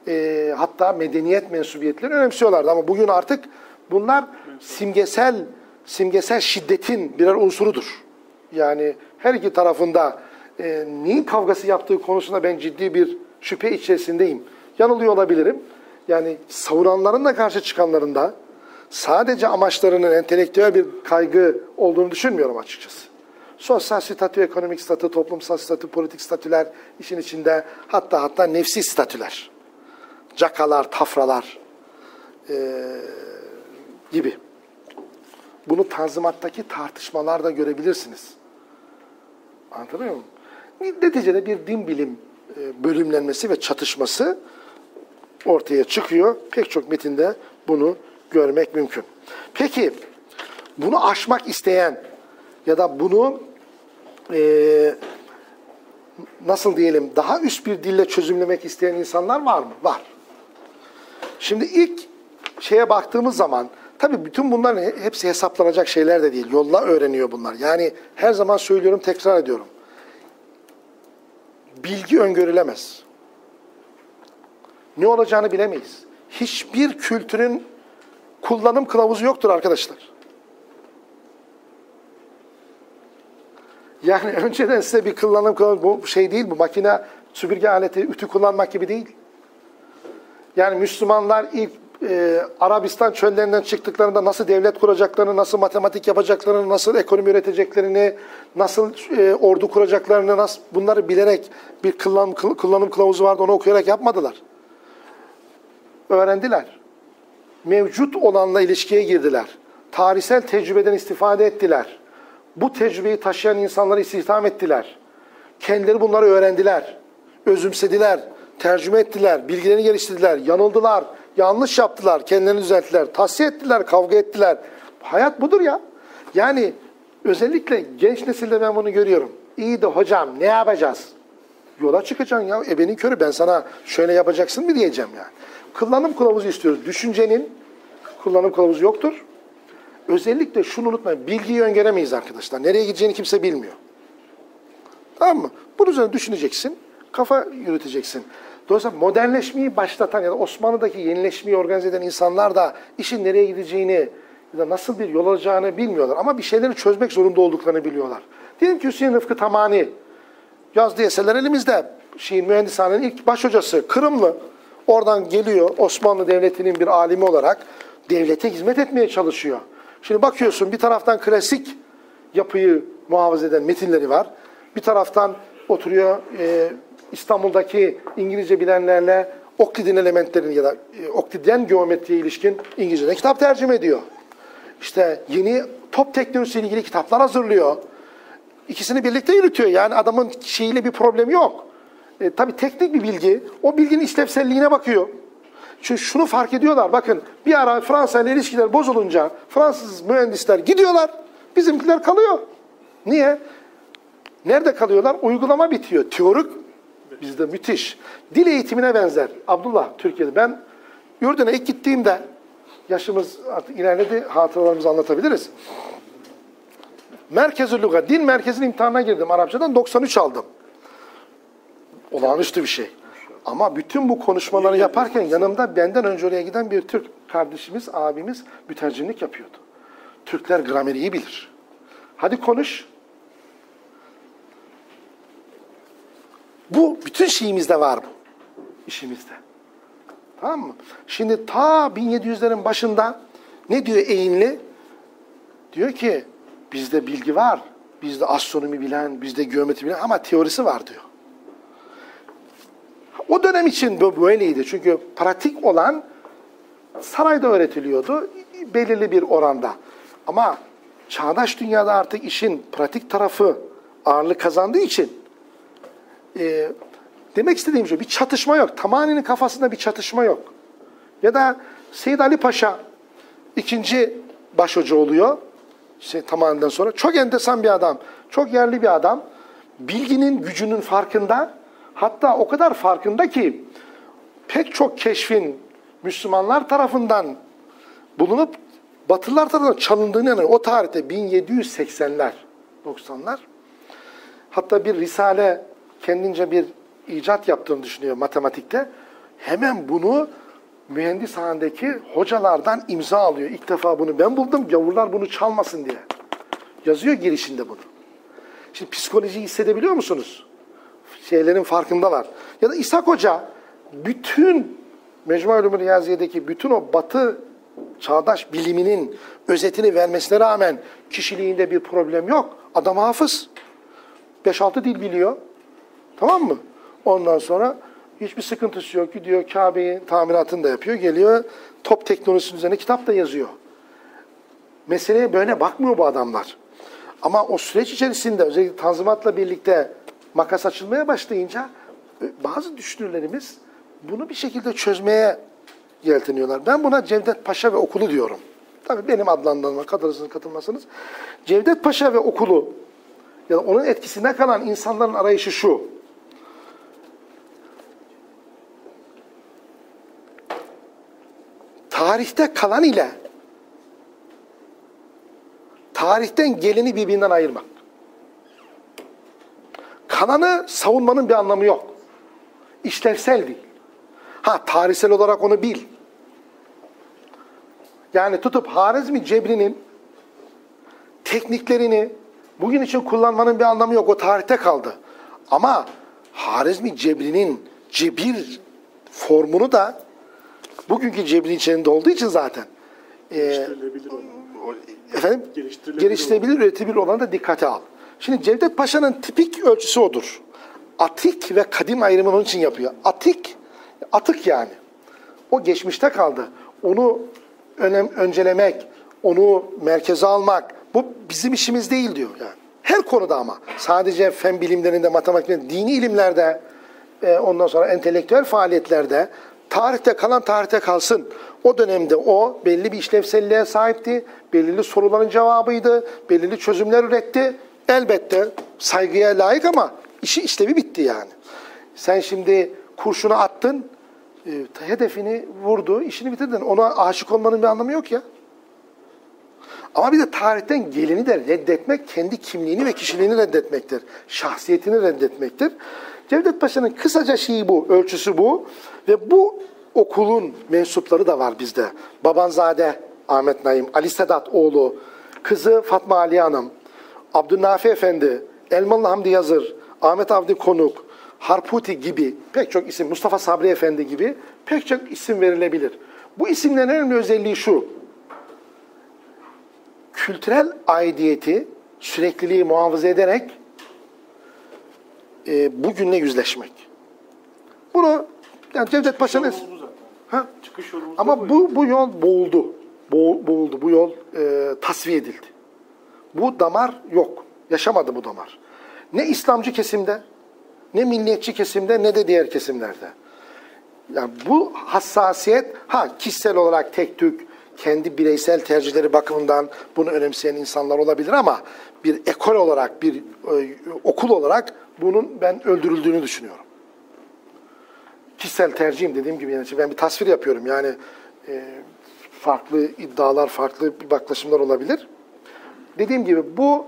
e, hatta medeniyet mensubiyetlerini önemsiyorlardı. Ama bugün artık bunlar simgesel simgesel şiddetin birer unsurudur. Yani her iki tarafında e, neyin kavgası yaptığı konusunda ben ciddi bir şüphe içerisindeyim. Yanılıyor olabilirim. Yani savuranların da karşı çıkanların da sadece amaçlarının entelektüel bir kaygı olduğunu düşünmüyorum açıkçası. Sosyal statü, ekonomik statü, toplumsal statü, politik statüler işin içinde hatta hatta nefsi statüler. Cakalar, tafralar e, gibi. Bunu tanzimattaki tartışmalarda görebilirsiniz. Anlatabiliyor muyum? Neticede bir din bilim e, bölümlenmesi ve çatışması ortaya çıkıyor. Pek çok metinde bunu görmek mümkün. Peki bunu aşmak isteyen ya da bunu e, nasıl diyelim daha üst bir dille çözümlemek isteyen insanlar var mı? Var. Şimdi ilk şeye baktığımız zaman tabii bütün bunların hepsi hesaplanacak şeyler de değil. Yolla öğreniyor bunlar. Yani her zaman söylüyorum, tekrar ediyorum. Bilgi öngörülemez. Ne olacağını bilemeyiz. Hiçbir kültürün kullanım kılavuzu yoktur arkadaşlar. Yani önceden size bir kullanım kılavuzu, bu şey değil bu makine süpürge aleti, ütü kullanmak gibi değil. Yani Müslümanlar ilk e, Arabistan çöllerinden çıktıklarında nasıl devlet kuracaklarını, nasıl matematik yapacaklarını, nasıl ekonomi üreteceklerini, nasıl e, ordu kuracaklarını, nasıl bunları bilerek bir kullanım, kullanım kılavuzu vardı onu okuyarak yapmadılar. Öğrendiler mevcut olanla ilişkiye girdiler. Tarihsel tecrübeden istifade ettiler. Bu tecrübeyi taşıyan insanları istihdam ettiler. Kendileri bunları öğrendiler. Özümsediler, tercüme ettiler, bilgilerini geliştirdiler, yanıldılar, yanlış yaptılar, kendilerini düzelttiler, tahsiye ettiler, kavga ettiler. Hayat budur ya. Yani özellikle genç nesilde ben bunu görüyorum. İyi de hocam ne yapacağız? Yola çıkacaksın ya. Ebenin körü ben sana şöyle yapacaksın mı diyeceğim yani kullanım kılavuzu istiyoruz. Düşüncenin kullanım kılavuzu yoktur. Özellikle şunu unutmayın. Bilgiyi öngöremeyiz arkadaşlar. Nereye gideceğini kimse bilmiyor. Tamam mı? Bunun üzerine düşüneceksin. Kafa yürüteceksin. Dolayısıyla modernleşmeyi başlatan ya da Osmanlı'daki yenileşmeyi organize eden insanlar da işin nereye gideceğini ya da nasıl bir yol alacağını bilmiyorlar. Ama bir şeyleri çözmek zorunda olduklarını biliyorlar. Diyelim ki Hüseyin Rıfkı Tamani yazdığı eserler elimizde. Şiir mühendishanenin ilk baş hocası Kırımlı. Oradan geliyor Osmanlı Devleti'nin bir alimi olarak devlete hizmet etmeye çalışıyor. Şimdi bakıyorsun bir taraftan klasik yapıyı muhafaza eden metinleri var. Bir taraftan oturuyor e, İstanbul'daki İngilizce bilenlerle Oklid'in elementlerini ya da e, Oklidyen geometriye ilişkin İngilizce'de kitap tercüme ediyor. İşte yeni top teknolojisiyle ilgili kitaplar hazırlıyor. İkisini birlikte yürütüyor. Yani adamın şeyiyle bir problemi yok. E, tabii teknik bir bilgi. O bilginin işlevselliğine bakıyor. Çünkü şunu fark ediyorlar. Bakın bir ara Fransa ile ilişkiler bozulunca Fransız mühendisler gidiyorlar. Bizimkiler kalıyor. Niye? Nerede kalıyorlar? Uygulama bitiyor. Teorik bizde müthiş. Dil eğitimine benzer. Abdullah Türkiye'de ben yurduna ilk gittiğimde yaşımız artık ilerledi hatıralarımızı anlatabiliriz. Merkezi Luga, dil merkezinin imtihanına girdim. Arapçadan 93 aldım. Olağanüstü bir şey. Ama bütün bu konuşmaları yaparken yanımda benden önce oraya giden bir Türk kardeşimiz, abimiz mütercimlik yapıyordu. Türkler grameri iyi bilir. Hadi konuş. Bu bütün şeyimizde var bu. İşimizde. Tamam mı? Şimdi ta 1700'lerin başında ne diyor Eğinli? Diyor ki bizde bilgi var. Bizde astronomi bilen, bizde geometri bilen ama teorisi var diyor. O dönem için böyleydi. Çünkü pratik olan sarayda öğretiliyordu belirli bir oranda. Ama çağdaş dünyada artık işin pratik tarafı ağırlık kazandığı için e, demek istediğim şu bir çatışma yok. Tamani'nin kafasında bir çatışma yok. Ya da Seyyid Ali Paşa ikinci başhoca oluyor. Şey, tamamından sonra. Çok enteresan bir adam. Çok yerli bir adam. Bilginin gücünün farkında. Hatta o kadar farkında ki pek çok keşfin Müslümanlar tarafından bulunup Batılılar tarafından çalındığını yani o tarihte 1780'ler, 90'lar. Hatta bir risale kendince bir icat yaptığını düşünüyor matematikte. Hemen bunu mühendis halindeki hocalardan imza alıyor. İlk defa bunu ben buldum, gavurlar bunu çalmasın diye. Yazıyor girişinde bunu. Şimdi psikolojiyi hissedebiliyor musunuz? Şeylerin farkındalar. Ya da İshak Hoca bütün Mecmua-ül Riyaziye'deki bütün o batı çağdaş biliminin özetini vermesine rağmen kişiliğinde bir problem yok. Adam hafız. 5-6 dil biliyor. Tamam mı? Ondan sonra hiçbir sıkıntısı yok. Gidiyor Kabe'yi tamiratını da yapıyor. Geliyor top teknolojisinin üzerine kitap da yazıyor. Meseleye böyle bakmıyor bu adamlar. Ama o süreç içerisinde özellikle Tanzimat'la birlikte makas açılmaya başlayınca e, bazı düşünürlerimiz bunu bir şekilde çözmeye yelteniyorlar. Ben buna Cevdet Paşa ve okulu diyorum. Tabii benim adlandırma, katılırsınız katılmasınız. Cevdet Paşa ve okulu ya da onun etkisinde kalan insanların arayışı şu. Tarihte kalan ile tarihten geleni birbirinden ayırmak. Kalanı savunmanın bir anlamı yok. İşlevsel değil. Ha tarihsel olarak onu bil. Yani tutup Harizmi Cebri'nin tekniklerini bugün için kullanmanın bir anlamı yok. O tarihte kaldı. Ama Harizmi Cebri'nin cebir formunu da bugünkü cebrin içinde olduğu için zaten e, Geliştirilebilir olan. efendim Geliştirilebilir geliştirebilir, üretilebilir olanı da dikkate al. Şimdi Cevdet Paşa'nın tipik ölçüsü odur. Atik ve kadim ayrımını onun için yapıyor. Atik, atık yani. O geçmişte kaldı. Onu önem, öncelemek, onu merkeze almak, bu bizim işimiz değil diyor yani. Her konuda ama. Sadece fen bilimlerinde, matematikte, dini ilimlerde, e, ondan sonra entelektüel faaliyetlerde, tarihte kalan tarihte kalsın. O dönemde o belli bir işlevselliğe sahipti, belirli soruların cevabıydı, belirli çözümler üretti. Elbette saygıya layık ama işi işlevi bitti yani. Sen şimdi kurşunu attın, e, hedefini vurdu, işini bitirdin. Ona aşık olmanın bir anlamı yok ya. Ama bir de tarihten geleni de reddetmek, kendi kimliğini ve kişiliğini reddetmektir. Şahsiyetini reddetmektir. Cevdet Paşa'nın kısaca şeyi bu, ölçüsü bu. Ve bu okulun mensupları da var bizde. Babanzade Ahmet Naim, Ali Sedat oğlu, kızı Fatma Ali Hanım, Abdülnafi Efendi, Elmalı Hamdi Yazır, Ahmet Avni Konuk, Harputi gibi pek çok isim, Mustafa Sabri Efendi gibi pek çok isim verilebilir. Bu isimlerin en önemli özelliği şu. kültürel aidiyeti, sürekliliği muhafaza ederek e, bugünle yüzleşmek. Bunu yani Cevdet Paşa'nın... Ha? Çıkış yolumuz Ama bu, bu yol boğuldu. Boğ- boğuldu. Bu yol e, tasfiye edildi. Bu damar yok. Yaşamadı bu damar. Ne İslamcı kesimde, ne milliyetçi kesimde, ne de diğer kesimlerde. Yani bu hassasiyet, ha kişisel olarak tek tük, kendi bireysel tercihleri bakımından bunu önemseyen insanlar olabilir ama bir ekol olarak, bir e, okul olarak bunun ben öldürüldüğünü düşünüyorum kişisel tercihim dediğim gibi yani ben bir tasvir yapıyorum yani e, farklı iddialar, farklı yaklaşımlar olabilir. Dediğim gibi bu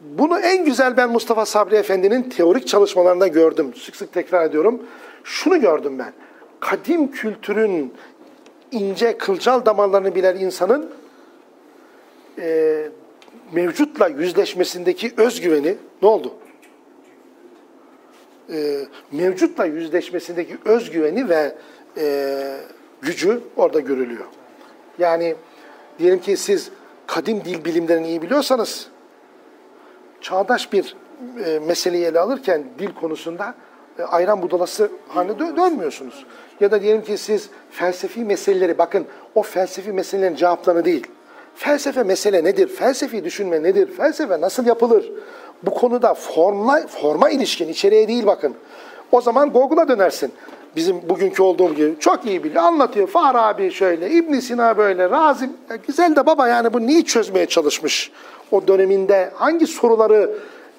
bunu en güzel ben Mustafa Sabri Efendi'nin teorik çalışmalarında gördüm. Sık sık tekrar ediyorum. Şunu gördüm ben. Kadim kültürün ince kılcal damarlarını bilen insanın e, mevcutla yüzleşmesindeki özgüveni ne oldu? E, mevcutla yüzleşmesindeki özgüveni ve e, gücü orada görülüyor. Yani diyelim ki siz kadim dil bilimlerini iyi biliyorsanız çağdaş bir e, meseleyi ele alırken dil konusunda e, ayran budalası haline dö- dönmüyorsunuz. Ya da diyelim ki siz felsefi meseleleri bakın o felsefi meselelerin cevaplarını değil. Felsefe mesele nedir? Felsefi düşünme nedir? Felsefe nasıl yapılır? Bu konuda formla, forma ilişkin içeriğe değil bakın. O zaman Google'a dönersin. Bizim bugünkü olduğum gibi çok iyi biliyor. Anlatıyor. Farabi şöyle, İbn Sina böyle, Razim. Ya güzel de baba yani bu neyi çözmeye çalışmış? O döneminde hangi soruları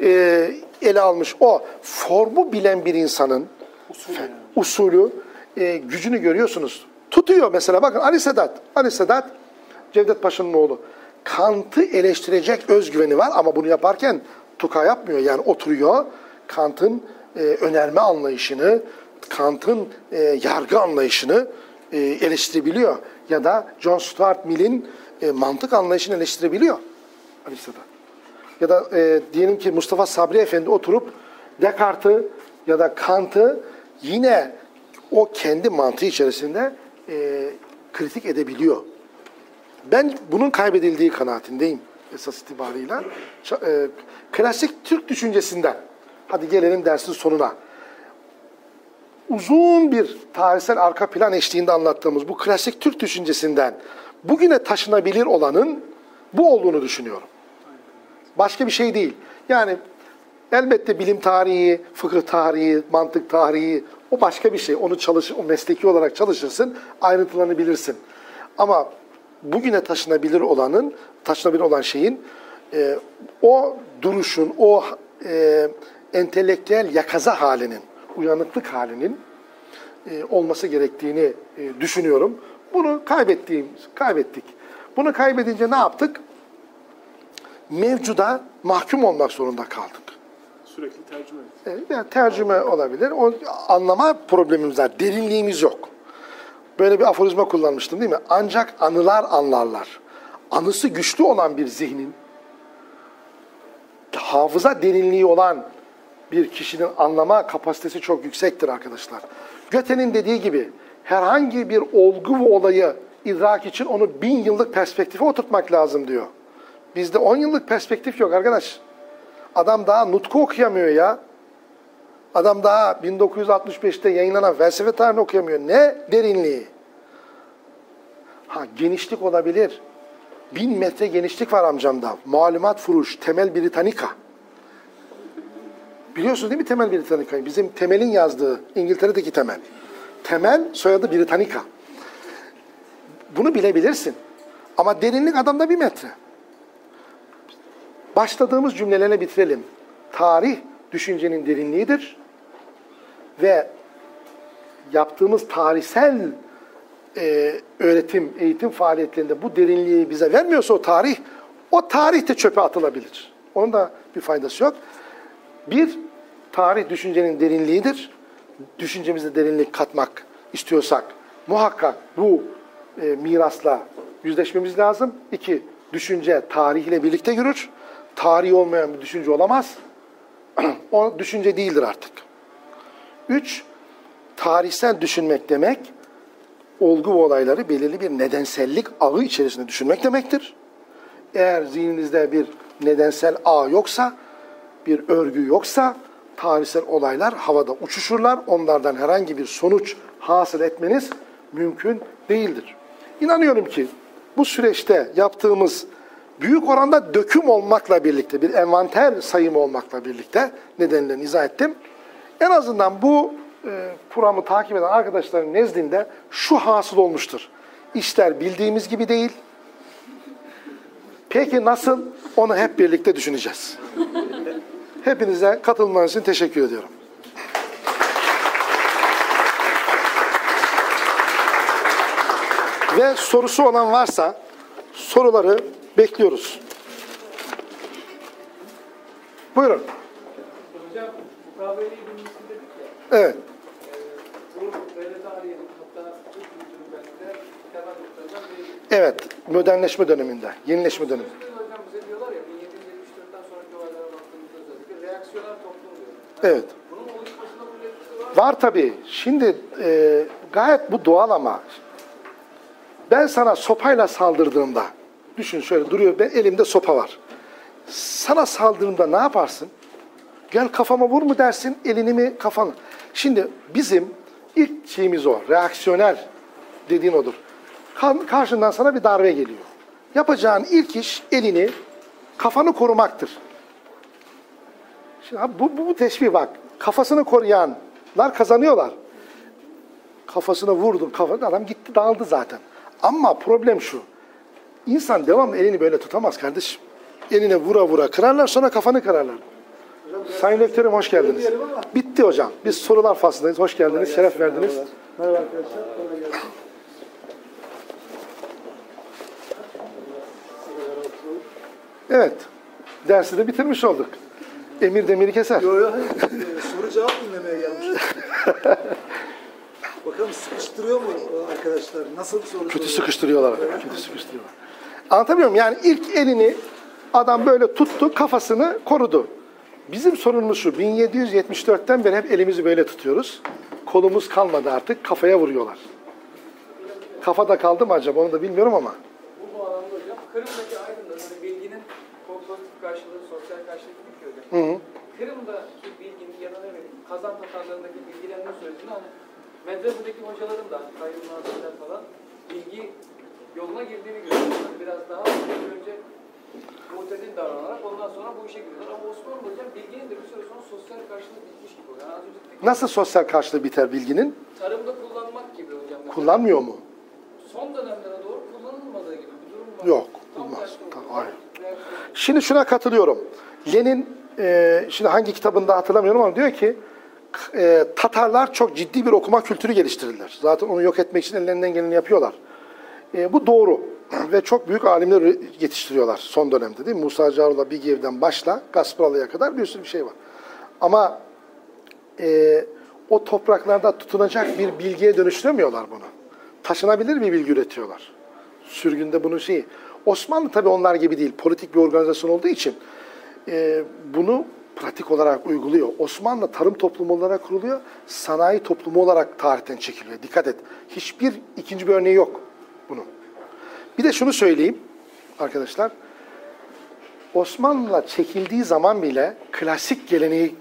e, ele almış? O formu bilen bir insanın usulü yani. usulü, e, gücünü görüyorsunuz. Tutuyor mesela bakın Ali Sedat. Ali Sedat Cevdet Paşa'nın oğlu. Kant'ı eleştirecek özgüveni var ama bunu yaparken tuka yapmıyor. Yani oturuyor Kant'ın e, önerme anlayışını, Kant'ın e, yargı anlayışını e, eleştirebiliyor. Ya da John Stuart Mill'in e, mantık anlayışını eleştirebiliyor. Ali Sedat. Ya da e, diyelim ki Mustafa Sabri Efendi oturup Descartes'i ya da Kant'ı yine o kendi mantığı içerisinde e, kritik edebiliyor. Ben bunun kaybedildiği kanaatindeyim esas itibarıyla. Ç- e, klasik Türk düşüncesinden, hadi gelelim dersin sonuna. Uzun bir tarihsel arka plan eşliğinde anlattığımız bu klasik Türk düşüncesinden bugüne taşınabilir olanın bu olduğunu düşünüyorum. Başka bir şey değil. Yani elbette bilim tarihi, fıkıh tarihi, mantık tarihi o başka bir şey. Onu çalış, o mesleki olarak çalışırsın, ayrıntılarını bilirsin. Ama bugüne taşınabilir olanın, taşınabilir olan şeyin e, o duruşun, o e, entelektüel yakaza halinin, uyanıklık halinin e, olması gerektiğini e, düşünüyorum. Bunu kaybettiğim, kaybettik. Bunu kaybedince ne yaptık? Mevcuda mahkum olmak zorunda kaldık. Sürekli tercüme et. Evet, Yani tercüme olabilir. O anlama problemimiz var. Derinliğimiz yok. Böyle bir aforizma kullanmıştım değil mi? Ancak anılar anlarlar. Anısı güçlü olan bir zihnin, hafıza derinliği olan bir kişinin anlama kapasitesi çok yüksektir arkadaşlar. Göte'nin dediği gibi herhangi bir olgu ve olayı idrak için onu bin yıllık perspektife oturtmak lazım diyor. Bizde on yıllık perspektif yok arkadaş. Adam daha nutku okuyamıyor ya. Adam daha 1965'te yayınlanan felsefe tarihini okuyamıyor. Ne derinliği? Ha genişlik olabilir. Bin metre genişlik var amcamda. Malumat furuş, temel Britannica. Biliyorsunuz değil mi temel Britannica'yı? Bizim temelin yazdığı İngiltere'deki temel. Temel soyadı Britannica. Bunu bilebilirsin. Ama derinlik adamda bir metre. Başladığımız cümlelerle bitirelim. Tarih düşüncenin derinliğidir ve yaptığımız tarihsel e, öğretim, eğitim faaliyetlerinde bu derinliği bize vermiyorsa o tarih, o tarih de çöpe atılabilir. Onun da bir faydası yok. Bir, tarih düşüncenin derinliğidir. Düşüncemize derinlik katmak istiyorsak muhakkak bu e, mirasla yüzleşmemiz lazım. İki, düşünce tarihle birlikte yürür. Tarihi olmayan bir düşünce olamaz. o düşünce değildir artık. Üç, tarihsel düşünmek demek, olgu ve olayları belirli bir nedensellik ağı içerisinde düşünmek demektir. Eğer zihninizde bir nedensel ağ yoksa, bir örgü yoksa tarihsel olaylar havada uçuşurlar. Onlardan herhangi bir sonuç hasıl etmeniz mümkün değildir. İnanıyorum ki bu süreçte yaptığımız büyük oranda döküm olmakla birlikte, bir envanter sayımı olmakla birlikte nedenlerini izah ettim. En azından bu e, programı takip eden arkadaşların nezdinde şu hasıl olmuştur. İşler bildiğimiz gibi değil. Peki nasıl? Onu hep birlikte düşüneceğiz. Hepinize katılmanız için teşekkür ediyorum. Ve sorusu olan varsa soruları bekliyoruz. Buyurun. Hocam ya. Evet. Evet. Modernleşme döneminde, yenileşme dönemi. Şimdi hocam bize diyorlar ya 1774'ten sonraki olaylara baktığımızda özellikle reaksiyonel toplum diyor. Evet. Var tabii. Şimdi e, gayet bu doğal ama ben sana sopayla saldırdığımda düşün şöyle duruyor ben elimde sopa var. Sana saldırdığımda ne yaparsın? Gel kafama vur mu dersin, elini mi kafanı? Şimdi bizim ilk şeyimiz o, reaksiyonel dediğin odur. Ka- Karşından sana bir darbe geliyor. Yapacağın ilk iş elini, kafanı korumaktır. Şimdi abi bu, bu, bu teşbih bak. Kafasını koruyanlar kazanıyorlar. Kafasına vurdun, kafa, adam gitti dağıldı zaten. Ama problem şu. İnsan devamlı elini böyle tutamaz kardeşim. Eline vura vura kırarlar sonra kafanı kırarlar. Sayın Rektörüm hoş geldiniz. Bitti hocam. Biz sorular faslındayız. Hoş geldiniz. Şeref verdiniz. Merhaba arkadaşlar. Evet. Dersi de bitirmiş olduk. Emir demiri keser. Yo yo hayır. Ee, soru cevap dinlemeye gelmiştim. Bakalım sıkıştırıyor mu arkadaşlar? Nasıl soru Kötü soruyor? sıkıştırıyorlar. Kötü sıkıştırıyorlar. Anlatabiliyor muyum? Yani ilk elini adam böyle tuttu, kafasını korudu. Bizim sorunumuz şu, 1774'ten beri hep elimizi böyle tutuyoruz. Kolumuz kalmadı artık, kafaya vuruyorlar. Kafada kaldı mı acaba onu da bilmiyorum ama. Bu bağlamda hocam Kırım'daki aydınların hani bilginin pozitif karşılığı, sosyal karşılığı gibi hocam. Hı hı. Kırım'daki bilginin ya da ne bileyim Kazan Tatarlarındaki bilgilenme sürecinde hani medresedeki hocaların da Kayyum Nazırlar falan bilgi yoluna girdiğini görüyoruz. Yani biraz daha önce mutedil davranarak ondan sonra bu işe giriyorlar. Ama Osmanlı hocam bilginin de bir süre sonra sosyal karşılığı bitmiş gibi oluyor. Yani Nasıl sosyal karşılığı biter bilginin? tarımda kullanmak gibi hocam. mesela. Kullanmıyor mu? Son dönemlere doğru kullanılmadığı gibi bir durum var. Yok, olmaz. hayır. Şimdi şuna katılıyorum. Lenin, e, şimdi hangi kitabında hatırlamıyorum ama diyor ki, e, Tatarlar çok ciddi bir okuma kültürü geliştirdiler. Zaten onu yok etmek için ellerinden geleni yapıyorlar. E, bu doğru ve çok büyük alimler yetiştiriyorlar son dönemde değil mi? Musa Carula, Bigiyev'den başla, Gasparalı'ya kadar bir sürü bir şey var. Ama e, o topraklarda tutunacak bir bilgiye dönüştüremiyorlar bunu. Taşınabilir bir bilgi üretiyorlar. Sürgünde bunun şeyi. Osmanlı tabii onlar gibi değil. Politik bir organizasyon olduğu için e, bunu pratik olarak uyguluyor. Osmanlı tarım toplumu olarak kuruluyor. Sanayi toplumu olarak tarihten çekiliyor. Dikkat et. Hiçbir ikinci bir örneği yok bunun. Bir de şunu söyleyeyim arkadaşlar. Osmanlı'la çekildiği zaman bile klasik geleneği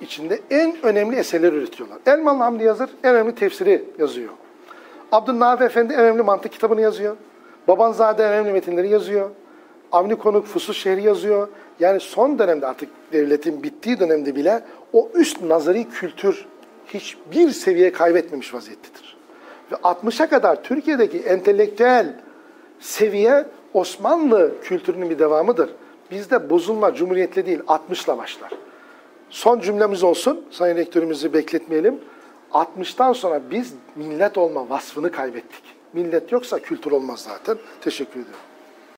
içinde en önemli eserler üretiyorlar. Elmalı Hamdi Yazır en önemli tefsiri yazıyor. Abdülnafi Efendi en önemli mantık kitabını yazıyor. Babanzade en önemli metinleri yazıyor. Avni Konuk Fusus Şehri yazıyor. Yani son dönemde artık devletin bittiği dönemde bile o üst nazari kültür hiçbir seviye kaybetmemiş vaziyettedir. Ve 60'a kadar Türkiye'deki entelektüel seviye Osmanlı kültürünün bir devamıdır. Bizde bozulma cumhuriyetle değil 60'la başlar. Son cümlemiz olsun. Sayın Rektörümüzü bekletmeyelim. 60'tan sonra biz millet olma vasfını kaybettik. Millet yoksa kültür olmaz zaten. Teşekkür ediyorum.